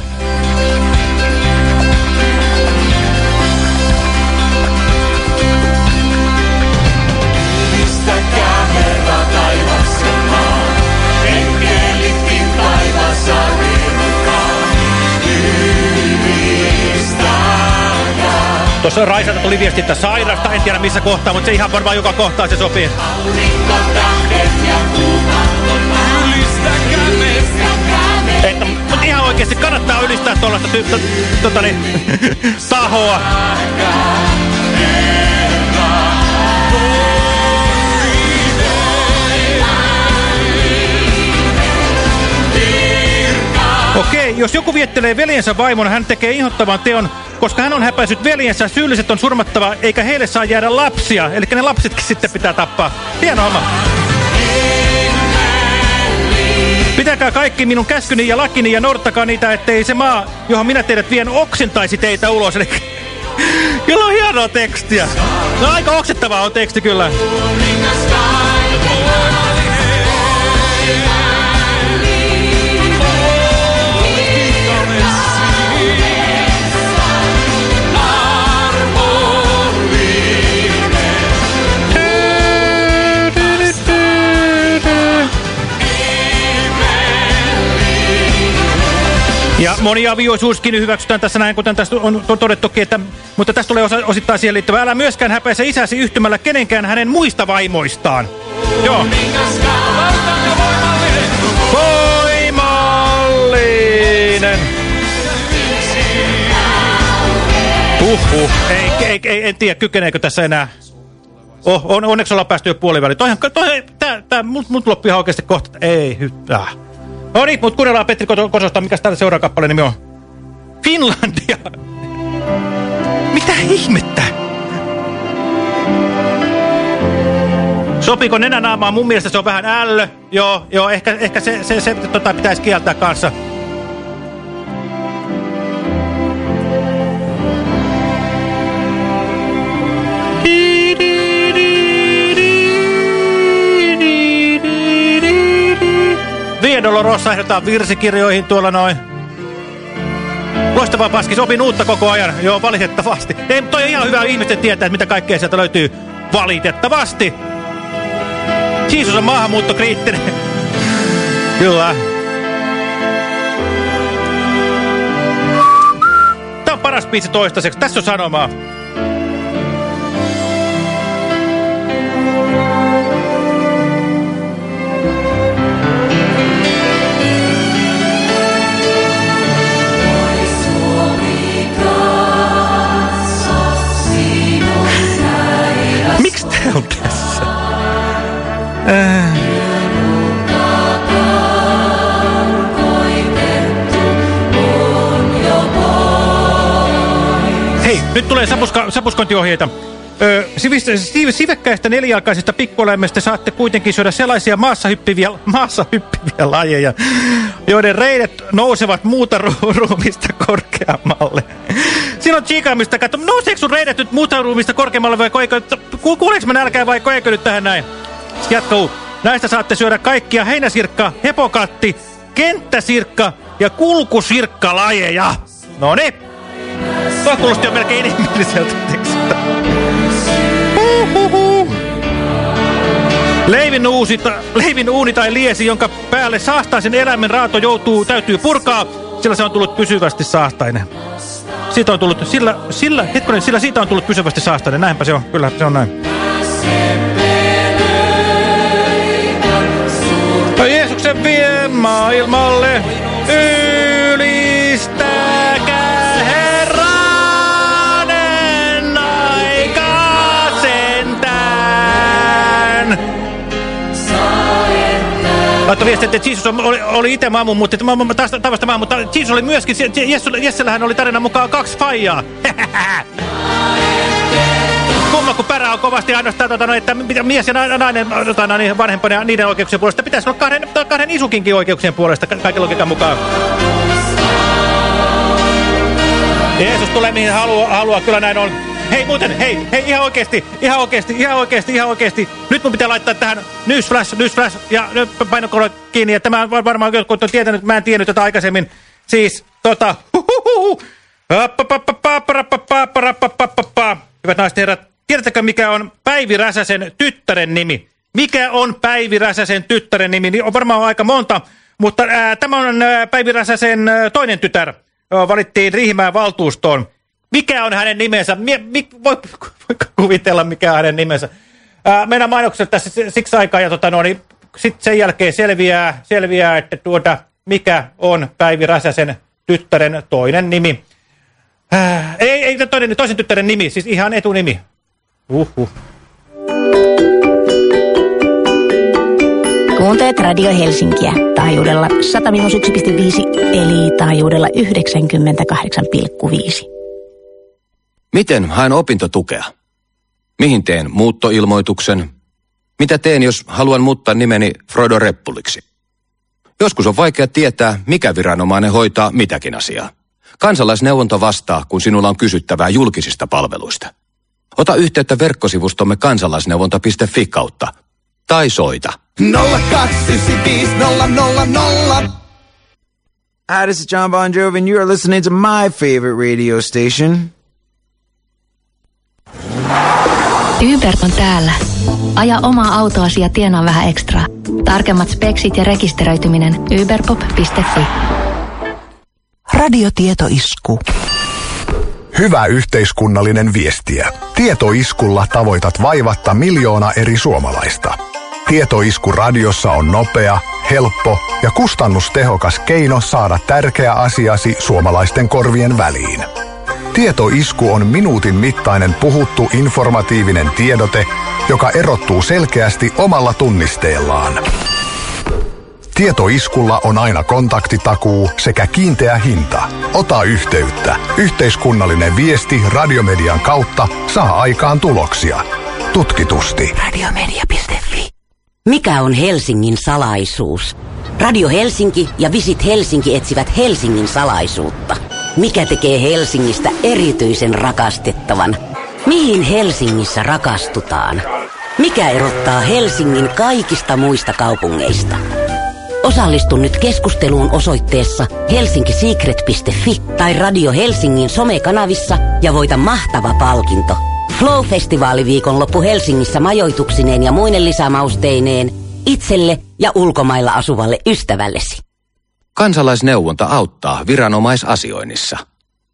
Tuossa Raisalta tuli viesti, että sairasta, en tiedä missä kohtaa, mutta se ihan varmaan joka kohtaa se sopii. mutta ihan oikeasti kannattaa ylistää tuollaista ty, to, tota niin, tahoa. Okei, jos joku viettelee veljensä vaimon, hän tekee inhottavan teon, koska hän on häpäisyt veljensä, syylliset on surmattava, eikä heille saa jäädä lapsia. Eli ne lapsetkin sitten pitää tappaa. Hieno homma. Pitäkää kaikki minun käskyni ja lakini ja noudattakaa niitä, ettei se maa, johon minä teidät vien, oksentaisi teitä ulos. Eli [laughs] kyllä on hienoa tekstiä. No aika oksettavaa on teksti kyllä. Ja moni avioisuuskin hyväksytään tässä näin, kuten tästä on todettukin, että, mutta tästä tulee osa, osittain siihen liittyvä. Älä myöskään häpäise isäsi yhtymällä kenenkään hänen muista vaimoistaan. Joo. Voimallinen. Uhuh. Ei, ei, ei, en tiedä, kykeneekö tässä enää. Oh, on, onneksi ollaan päästy jo puoliväliin. Toihan, toi, tää, tää, mut, mut loppu ihan oikeasti kohta. Ei, hyttää. No niin, mutta kuunnellaan Petri Kososta, mikä täällä seuraava kappaleen nimi on? Finlandia! Mitä ihmettä? Sopiiko nenänaamaan? Mun mielestä se on vähän ällö. Joo, joo ehkä, ehkä se, se, se tota, pitäisi kieltää kanssa. Via Dolorosa ehdotaan virsikirjoihin tuolla noin. Loistavaa paskis, opin uutta koko ajan. Joo, valitettavasti. Ei, toi on ihan hyvä ihmisten tietää, että mitä kaikkea sieltä löytyy. Valitettavasti. Jeesus on maahanmuuttokriittinen. [laughs] Kyllä. Tämä on paras biisi toistaiseksi. Tässä on sanomaa. Hei, nyt tulee sapuska, sapuskointiohjeita. Ö, sivis, siv, sivekkäistä nelijalkaisista pikkueläimistä saatte kuitenkin syödä sellaisia maassa hyppiviä, maassa hyppiviä lajeja, joiden reidet nousevat muuta ru ruumista korkeammalle. Siinä on chiikaamista. Katso, nouseeko sun reidet nyt muuta ruumista korkeammalle vai koiko... Ku, kuuleeko mä nälkää vai koeko nyt tähän näin? Jatkuu. Näistä saatte syödä kaikkia heinäsirkka, hepokatti, kenttäsirkka ja kulkusirkkalajeja. No niin. Tuo kuulosti jo melkein inhimilliseltä tekstiltä. Leivin, uusi, leivin uuni tai liesi, jonka päälle saastaisen eläimen raato joutuu, täytyy purkaa, sillä se on tullut pysyvästi saastainen. Siitä on tullut, sillä, sillä, hetkonen, sillä siitä on tullut pysyvästi saastainen. Näinpä se on, kyllä se on näin. maailmalle. Ylistäkää Herranen aikasentään. sentään. Laittoi viesti, että Jeesus oli, oli itse maamu, mutta, ma, taas, tavasta maamu, mutta Jeesus oli myöskin, Jessellähän oli tarina mukaan kaksi faijaa. [laughs] Kumma, kun pärä on kovasti ainoastaan, tota, no, että mitä mies ja nainen tota, no, niin vanhempana niiden oikeuksien puolesta. Pitäisi olla kahden, kahden isukinkin oikeuksien puolesta ka kaiken logiikan mukaan. Jeesus tulee mihin haluaa, haluaa, kyllä näin on. Hei muuten, hei, hei ihan oikeesti, ihan oikeesti, ihan oikeesti, ihan oikeesti. Nyt mun pitää laittaa tähän newsflash, newsflash ja nyt painokolo kiinni. Ja tämä varmaan jotkut on tietänyt, mä en tiennyt tätä aikaisemmin. Siis, tota, huhuhuhu. Hyvät naiset herrat, tiedättekö mikä on Päivi Räsäsen tyttären nimi? Mikä on Päivi Räsäsen tyttären nimi? Niin on varmaan aika monta, mutta ää, tämä on ää, Päivi Räsäsen ää, toinen tytär. Ää, valittiin Riihimäen valtuustoon. Mikä on hänen nimensä? Mie, mi, voi, voi kuvitella, mikä on hänen nimensä. Meidän mainokset tässä siksi aikaa, ja tota, no, niin, sitten sen jälkeen selviää, selviää, että tuota, mikä on Päivi Räsäsen tyttären toinen nimi. Ää, ei, ei toinen, toisen tyttären nimi, siis ihan etunimi. Uhuh.
Kuunteet Radio Helsinkiä taajuudella 101,5 eli taajuudella 98,5.
Miten haen opintotukea? Mihin teen muuttoilmoituksen? Mitä teen, jos haluan muuttaa nimeni Frodo Reppuliksi? Joskus on vaikea tietää, mikä viranomainen hoitaa mitäkin asiaa. Kansalaisneuvonta vastaa, kun sinulla on kysyttävää julkisista palveluista. Ota yhteyttä verkkosivustomme kansalaisneuvonta.fi kautta. Tai soita
0295000. Hi, this is John Bon Jovi, and you're listening to my favorite radio station.
Uber on täällä. Aja omaa autoasi ja tienaa vähän ekstra. Tarkemmat speksit ja rekisteröityminen uberpop.fi.
Radiotietoisku. Hyvä yhteiskunnallinen viestiä. Tietoiskulla tavoitat vaivatta miljoona eri suomalaista. Tietoisku radiossa on nopea, helppo ja kustannustehokas keino saada tärkeä asiasi suomalaisten korvien väliin. Tietoisku on minuutin mittainen puhuttu informatiivinen tiedote, joka erottuu selkeästi omalla tunnisteellaan. Tietoiskulla on aina kontaktitakuu sekä kiinteä hinta. Ota yhteyttä. Yhteiskunnallinen viesti radiomedian kautta saa aikaan tuloksia. Tutkitusti.
Radiomedia.fi Mikä on Helsingin salaisuus? Radio Helsinki ja Visit Helsinki etsivät Helsingin salaisuutta. Mikä tekee Helsingistä erityisen rakastettavan? Mihin Helsingissä rakastutaan? Mikä erottaa Helsingin kaikista muista kaupungeista? Osallistu nyt keskusteluun osoitteessa helsinkisecret.fi tai Radio Helsingin somekanavissa ja voita mahtava palkinto. Flow-festivaaliviikon loppu Helsingissä majoituksineen ja muinen lisämausteineen itselle ja ulkomailla asuvalle ystävällesi.
Kansalaisneuvonta auttaa viranomaisasioinnissa.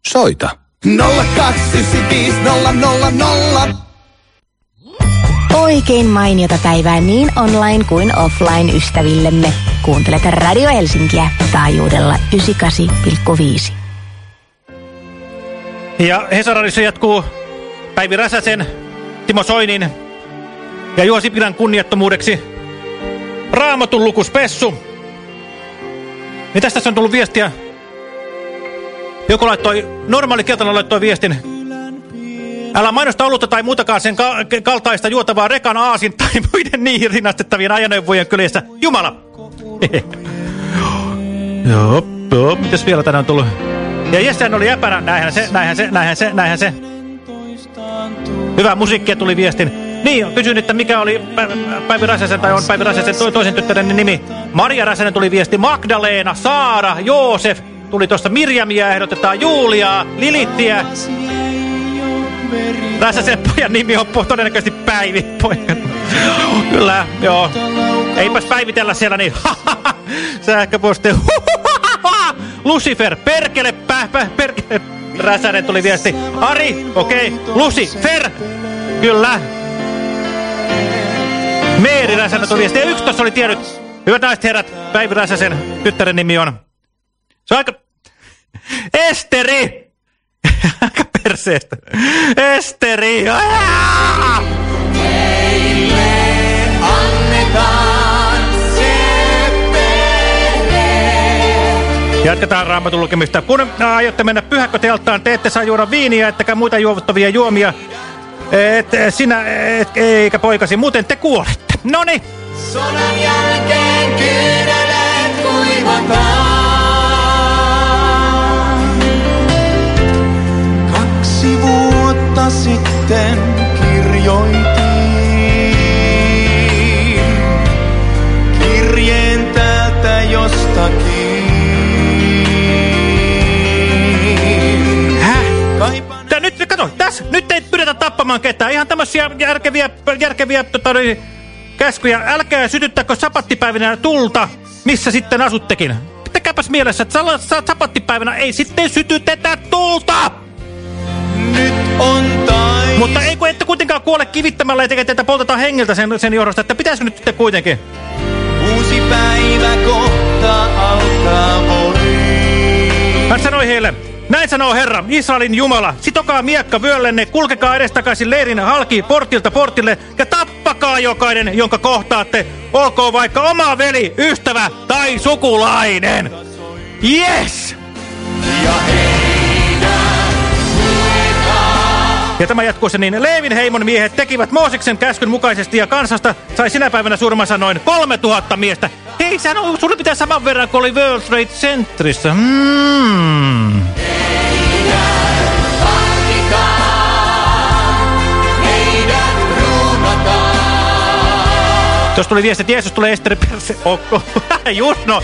Soita
0295000.
Oikein mainiota päivää niin online kuin offline ystävillemme. Kuuntelet Radio Helsinkiä taajuudella 98,5.
Ja Hesararissa jatkuu Päivi Räsäsen, Timo Soinin ja Juha Sipilän kunniattomuudeksi Raamatun lukuspessu. Niin tästä tässä on tullut viestiä. Joku laittoi, normaali keltainen laittoi viestin. Älä mainosta olutta tai muutakaan sen ka kaltaista juotavaa rekan aasin tai [laughs] muiden niihin rinnastettavien ajoneuvojen kylissä. Jumala! Joo, joo, mitäs vielä tänään on tullut? Ja Jessehän oli äpänä, näinhän se, näinhän se, näinhän se, näinhän se. Hyvää musiikkia tuli viestin. Niin, kysyin, että mikä oli Päivi Räsäsen tai on Päivi Räsäsen to toisen tyttären nimi. Maria Räsänen tuli viesti. Magdalena, Saara, Joosef. Tuli tuosta Mirjamia, ehdotetaan Juliaa, Lilittiä. Räsäsen pojan nimi on todennäköisesti Päivi. Pojan. Kyllä, joo. Eipäs päivitellä siellä niin. Sähköposti. Lucifer, perkele, pä, pä, perkele. Räsänen tuli viesti. Ari, okei. Okay. Lucifer, kyllä. Meeri Räsänen tuli viesti. Ja yksi tuossa oli tiennyt. Hyvät naiset herrat, Päivi Räsäsen tyttären nimi on. Se on aika... Esteri! [laughs] aika perseestä. Esteri!
Meille annetaan
Jatketaan raamatun lukemista. Kun aiotte mennä pyhäkköteltaan, te ette saa juoda viiniä, ettekä muita juovuttavia juomia. Et, sinä, et, eikä poikasi, muuten te kuolette. Noni.
Sodan jälkeen kyyneleet kuivataan. Kaksi vuotta sitten kirjoitin
Tää nyt, kato, tässä, nyt ei pyritä tappamaan ketään. Ihan tämmöisiä järkeviä, järkeviä tota, niin, käskyjä. Älkää sytyttäkö sapattipäivinä tulta, missä sitten asuttekin. Pitäkääpäs mielessä, että sapattipäivänä ei sitten sytytetä tulta!
Nyt on tai...
Mutta ei kun ette kuitenkaan kuole kivittämällä ja teitä poltetaan hengiltä sen, sen johdosta, että pitäisikö nyt sitten kuitenkin?
Uusi päivä kohta alkaa voi.
Hän sanoi heille, näin sanoo Herra, Israelin Jumala, sitokaa miekka vyöllenne, kulkekaa edestakaisin leirin halki portilta portille ja tappakaa jokainen, jonka kohtaatte, olkoon vaikka oma veli, ystävä tai sukulainen. Yes! Ja tämä jatkuessa niin Leevin heimon miehet tekivät Mooseksen käskyn mukaisesti ja kansasta sai sinä päivänä surmansa noin 3000 miestä. Hei, sehän on suurin piirtein saman verran kuin oli World Trade Centerissä. Hmm. Tuossa tuli viesti, että Jeesus tulee Esteri perse... [laughs] Okko. [laughs] Just no.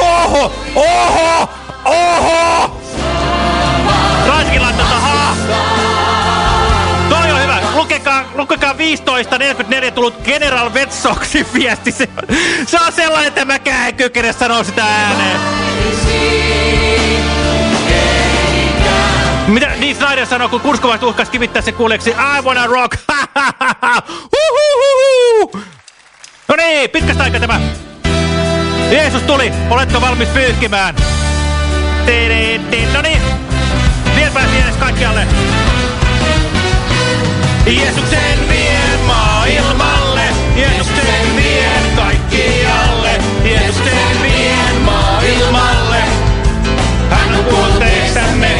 Oho! Oho! Oho! Raisikin laittaa, Lukekaa, lukekaa 15.44 tullut General Vetsoksin viesti. Se, se on sellainen, että mäkään en kykene sanoa sitä ääneen. Mitä Dee Snyder sanoo, kun kurskovaiset uhkas kivittää se kuuleeksi I wanna rock. [laughs] No niin, pitkästä aikaa tämä. Jeesus tuli, oletko valmis pyyhkimään? No niin, vielä pääsi edes kaikkialle. Jeesuksen vien maailmalle, Jeesuksen vien kaikkialle, Jeesuksen vien maailmalle. Hän on kuollut teistämme,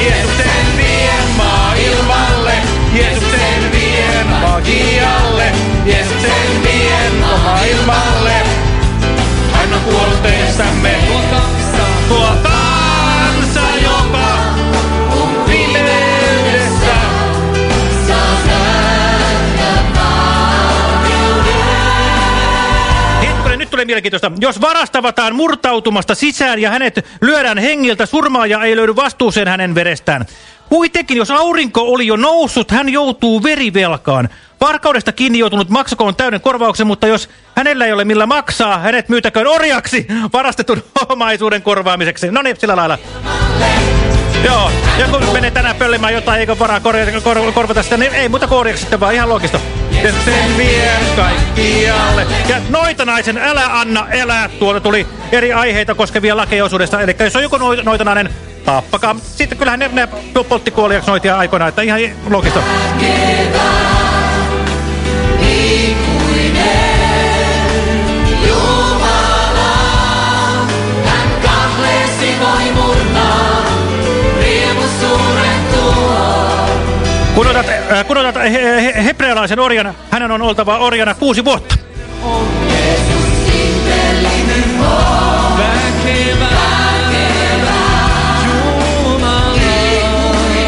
Jeesuksen vien maailmalle, Jeesuksen vien magialle, Jeesuksen mielenkiintoista. Jos varastavataan murtautumasta sisään ja hänet lyödään hengiltä, surmaaja ei löydy vastuuseen hänen verestään. Kuitenkin, jos aurinko oli jo noussut, hän joutuu verivelkaan. Varkaudesta kiinni joutunut maksakoon täyden korvauksen, mutta jos hänellä ei ole millä maksaa, hänet myytäköön orjaksi varastetun [laughs] omaisuuden korvaamiseksi. No niin, sillä lailla. Joo, ja kun menee tänään pöllimään jotain, eikä varaa korjata, kor, korvata sitä, niin ei muuta korjaksi sitten vaan, ihan loogista. Ja sen vien kaikkialle. Ja noita naisen, älä anna elää. Tuolta tuli eri aiheita koskevia lakeja osuudesta. Eli jos on joku noita nainen, tappakaa. Sitten kyllähän ne, ne poltti kuoliaksi noitia aikoina, että ihan loogista. Kun kun otat he, he, hebrealaisen orjan, hänen on oltava orjana kuusi vuotta.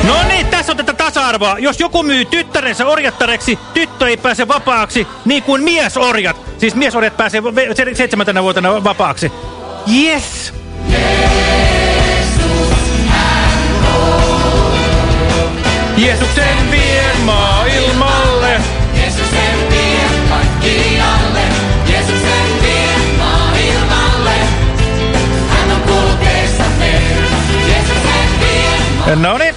No niin, tässä on tätä tasa-arvoa. Jos joku myy tyttärensä orjattareksi, tyttö ei pääse vapaaksi, niin kuin miesorjat. Siis miesorjat pääsee seitsemäntenä vuotena vapaaksi. Yes! Jeesuksen vien maailmalle.
Jeesuksen vien kaikkialle. Jeesuksen vien maailmalle. Hän on kulkeessamme. Jeesuksen vien
No niin.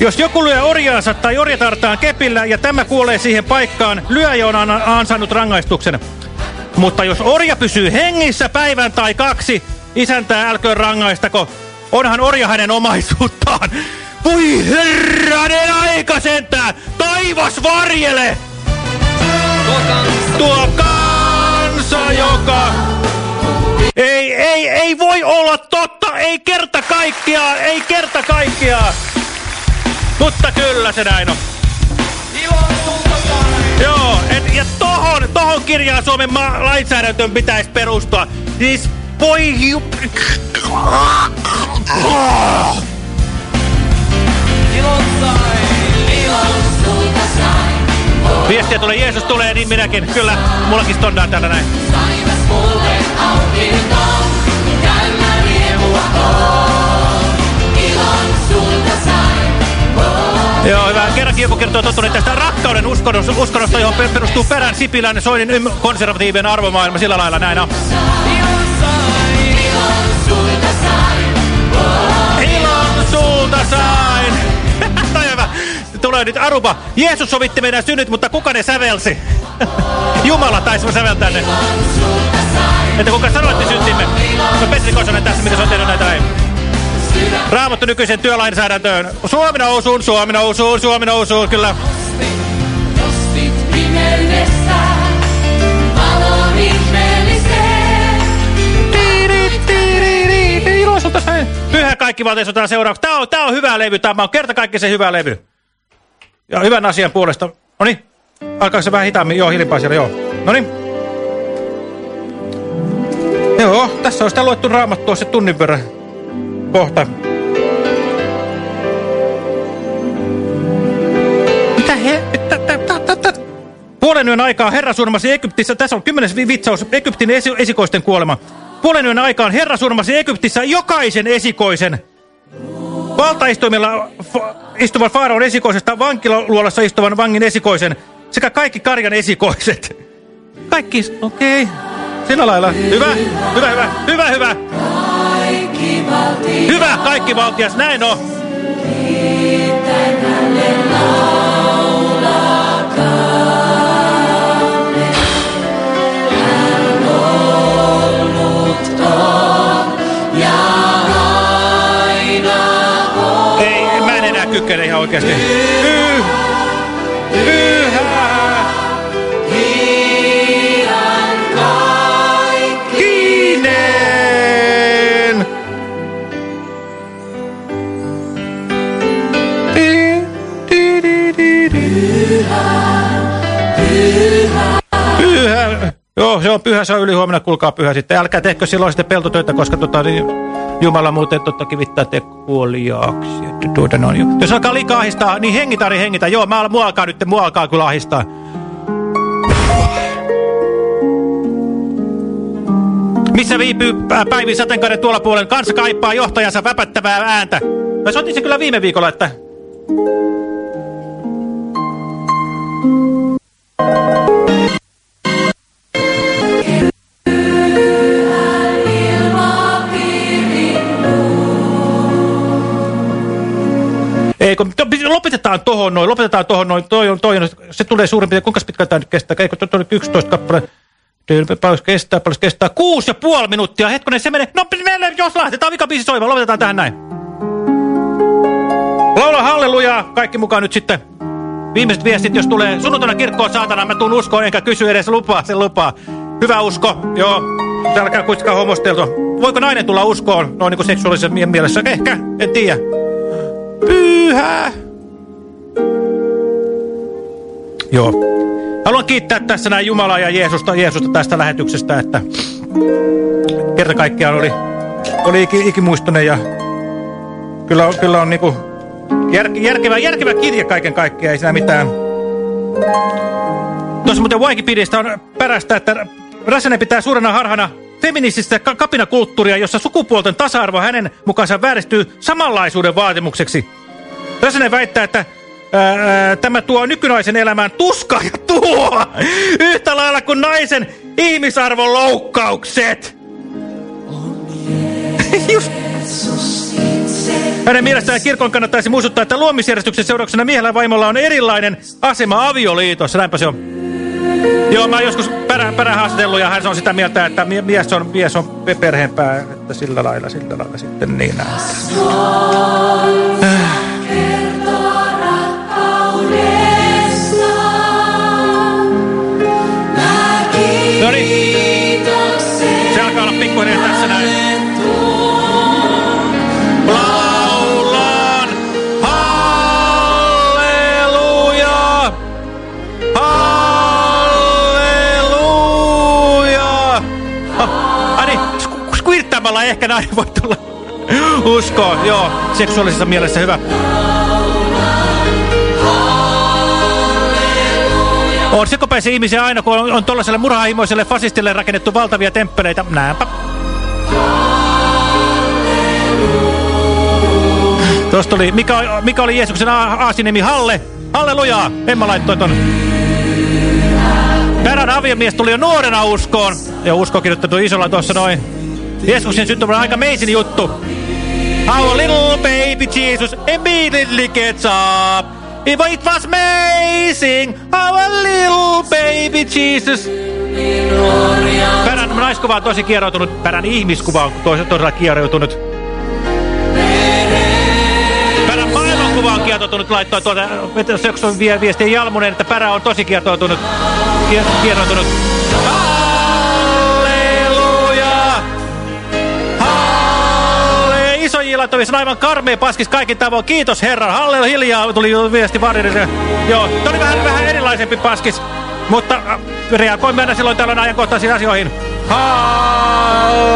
Jos joku lyö orjaansa tai orjatartaan kepillä ja tämä kuolee siihen paikkaan, lyöjä on an ansainnut rangaistuksen. Mutta jos orja pysyy hengissä päivän tai kaksi, isäntää älköön rangaistako. Onhan orja hänen omaisuuttaan. Voi herranen aika sentään! Taivas varjele! Tuo kansa, joka Ei, ei, ei voi olla totta, ei kerta kaikkiaan, ei kerta kaikkiaan. Mutta kyllä se näin on. Joo, et, ja tohon, tohon kirjaan Suomen lainsäädäntöön pitäisi perustua. Siis voi Viestiä tulee, Jeesus tulee, niin minäkin. Kyllä, mullakin stondaan täällä näin. Joo, hyvä. Kerrankin joku kertoo tottuneen tästä rakkauden uskonnosta, uskonnosta johon perustuu perään Sipilän Soinin konservatiivinen arvomaailma sillä lailla näin on. Ilon sulta sain. Toi on hyvä. Tulee nyt Aruba. Jeesus sovitti meidän synnyt, mutta kuka ne sävelsi? [laughs] Jumala taisi säveltää ne. Että kuka sanoitti syntimme? No Petri Kosonen tässä, mitä se on tehnyt näitä näin. Raamattu nykyisen työlainsäädäntöön. Suomi nousuun, Suomi nousuun, Suomi nousuun, kyllä. Pyhä kaikki valteessa otetaan seuraavaksi. Tää on, tää on hyvä levy, tämä on kerta kaikki se hyvä levy. Ja hyvän asian puolesta. Noniin. Alkaako se vähän hitaammin? Joo, hiljempaa siellä, joo. Noniin. Joo, tässä on sitä luettu raamattua se tunnin verran kohta. Mitä he... Puolen yön aikaa herra surmasi Egyptissä, tässä on kymmenes vitsaus, Egyptin esi esikoisten kuolema. Puolen yön aikaan herra surmasi Egyptissä jokaisen esikoisen. Valtaistuimella istuvan faaraon esikoisesta vankilaluolassa istuvan vangin esikoisen sekä kaikki karjan esikoiset. Kaikki, okei. Okay. Sillä lailla. Hyvä, hyvä, hyvä, hyvä, hyvä. Hyvä, kaikki valtias, näin on. Ei, mä en enää kykene ihan oikeasti. Pyh, Joo, se on pyhä, se on ylihuomenna, kuulkaa pyhä sitten. Älkää tehkö silloin sitten peltotöitä, koska tota, niin, Jumala muuten totta kivittää te kuoliaaksi. Tuota, no, Jos alkaa liikaa ahistaa, niin hengitä, Ari, hengitä. Joo, mä, mua alkaa nyt, mua alkaa kyllä ahistaa. Missä viipyy Päivi Sateenkaiden tuolla puolen? Kansa kaipaa johtajansa väpättävää ääntä. Mä soitin se kyllä viime viikolla, että... tohon noin, lopetetaan tohon noin, toi on, toi on, se tulee suurin piirtein, kuinka pitkään tämä nyt kestää, eikö tuo 11 kappale, paljon kestää, paljon kestää, kuusi ja puoli minuuttia, hetkonen, se menee, no meille, jos lähdetään vikabiisi soimaan, lopetetaan tähän näin. Laula hallelujaa, kaikki mukaan nyt sitten. Viimeiset viestit, jos tulee sunnuntaina kirkkoon saatana, mä tuun uskoon, enkä kysy edes lupaa, sen lupaa. Hyvä usko, joo, älkää kuitenkaan homosteltua. Voiko nainen tulla uskoon, noin niin kuin seksuaalisessa mielessä? Ehkä, en tiedä. Pyhä! Joo. Haluan kiittää tässä näin Jumalaa ja Jeesusta, Jeesusta tästä lähetyksestä, että kerta kaikkiaan oli, oli iki, ikimuistoinen ja kyllä, kyllä on niinku jär, järkevä, järkevä kirja kaiken kaikkiaan, ei siinä mitään. Tuossa muuten Wikipediasta on perästä, että Räsänen pitää suurena harhana feminististä kapinakulttuuria, jossa sukupuolten tasa-arvo hänen mukaansa vääristyy samanlaisuuden vaatimukseksi. Räsänen väittää, että ää, tämä tuo nykynaisen elämään tuskaa ja tuo yhtä lailla kuin naisen ihmisarvon loukkaukset. [laughs] Hänen mielestään kirkon kannattaisi muistuttaa, että luomisjärjestyksen seurauksena miehellä vaimolla on erilainen asema avioliitossa. Näinpä se on. Joo, mä joskus perähaastellut ja hän on sitä mieltä, että mies on, mies on perheenpää, että sillä lailla, sillä lailla sitten niin. Pikkuhiljaa tässä näin. Laulan halleluja, halleluja. Niin, ehkä näin voi tulla uskoa. Joo, seksuaalisessa mielessä hyvä. On sekopäisiä ihmisiä aina, kun on, on tuollaiselle murhahimoiselle fasistille rakennettu valtavia temppeleitä. Näinpä. Tuosta oli, mikä, mikä oli Jeesuksen aasinimi? Halle. Hallelujaa. Emma laittoi ton. Perän aviomies tuli jo nuorena uskoon. Ja usko kirjoitettu isolla tuossa noin. Jeesuksen syntymä on aika meisin juttu. A little baby Jesus immediately gets up. It was amazing. A little baby Jesus. Perän naiskuva on tosi kieroutunut. Perän ihmiskuva on tos, todella kieroutunut. Kietoutunut. Laittoi seksuaalisen vie, viestiä Jalmunen, että perä on tosi kietoutunut. Kieroutunut. iso jilattavissa on aivan karmea paskis kaikin tavoin. Kiitos herra. Hallel hiljaa tuli viesti varirille. Joo, tämä oli vähän, vähän erilaisempi paskis. Mutta äh, reagoimme aina silloin tällöin ajankohtaisiin asioihin. Halleluja.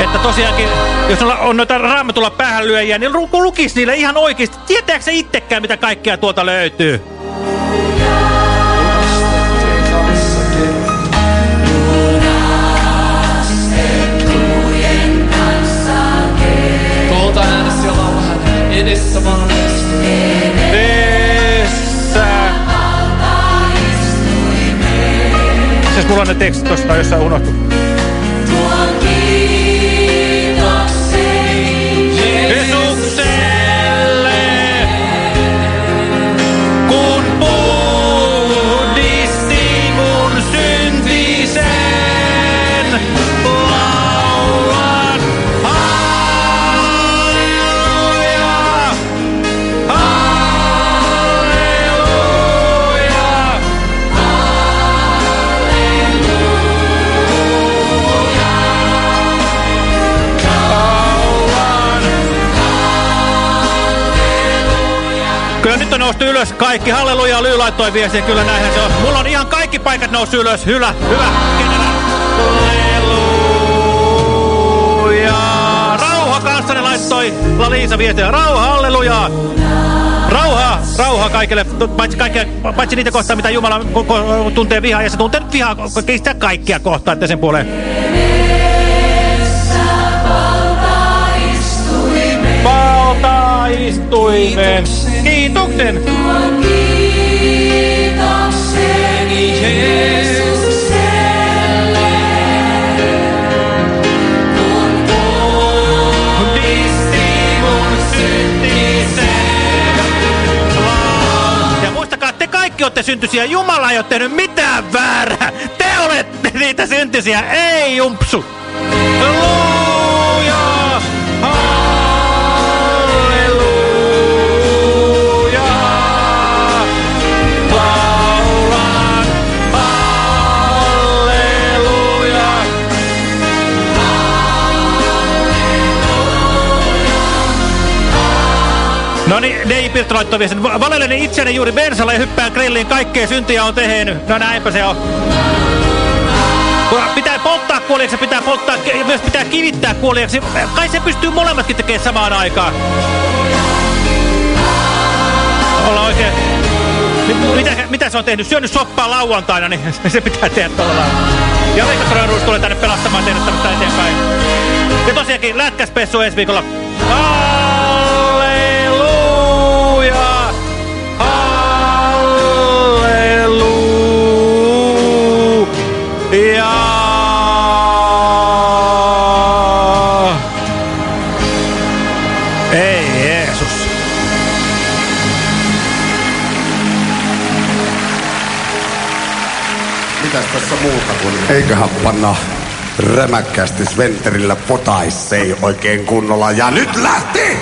Että tosiaankin, jos on, noita raamatulla päähän lyöjiä, niin lukisi niille ihan oikeasti. Tietääkö se itsekään, mitä kaikkea tuolta löytyy?
Tuolta on vähän edessä vaan.
Siis mulla on ne tekstit tosta jossain unohtu. Noustu ylös kaikki. Halleluja, Lyy laittoi viestiä. Kyllä näinhän se on. Mulla on ihan kaikki paikat noussut ylös. Hyvä, hyvä. Kenellä? Halleluja. Rauha kanssani laittoi La-Liisa viestiä. Rauha, halleluja. Rauha, rauha kaikille, paitsi, kaikkia, paitsi niitä kohtaa, mitä Jumala tuntee vihaa, ja se tuntee nyt vihaa sitä kaikkia kohtaa, että sen puoleen. Valtaistuimen. Kiitoksen. Te syntyisiä. Jumala ei ole tehnyt mitään väärää. Te olette niitä syntisiä, ei jumpsu. Halleluja! Laittoi. Valelen itseäni juuri bensalla ja hyppään grilliin. Kaikkea syntiä on tehnyt. No näinpä se on. Pitää polttaa kuoliaksi, pitää polttaa, myös pitää kivittää kuoliaksi. Kai se pystyy molemmatkin tekemään samaan aikaan. Olla oikein. Mitä, mitä se on tehnyt? Syönyt soppaa lauantaina, niin [laughs] se pitää tehdä tuolla lailla. Ja Veikkatroiruus tulee tänne pelastamaan teidät tämmöistä eteenpäin. Ja tosiaankin lätkäspessu ensi viikolla. Halleluja!
Eiköhän panna rämäkkästi Sventerillä potaissei oikein kunnolla. Ja nyt lähti!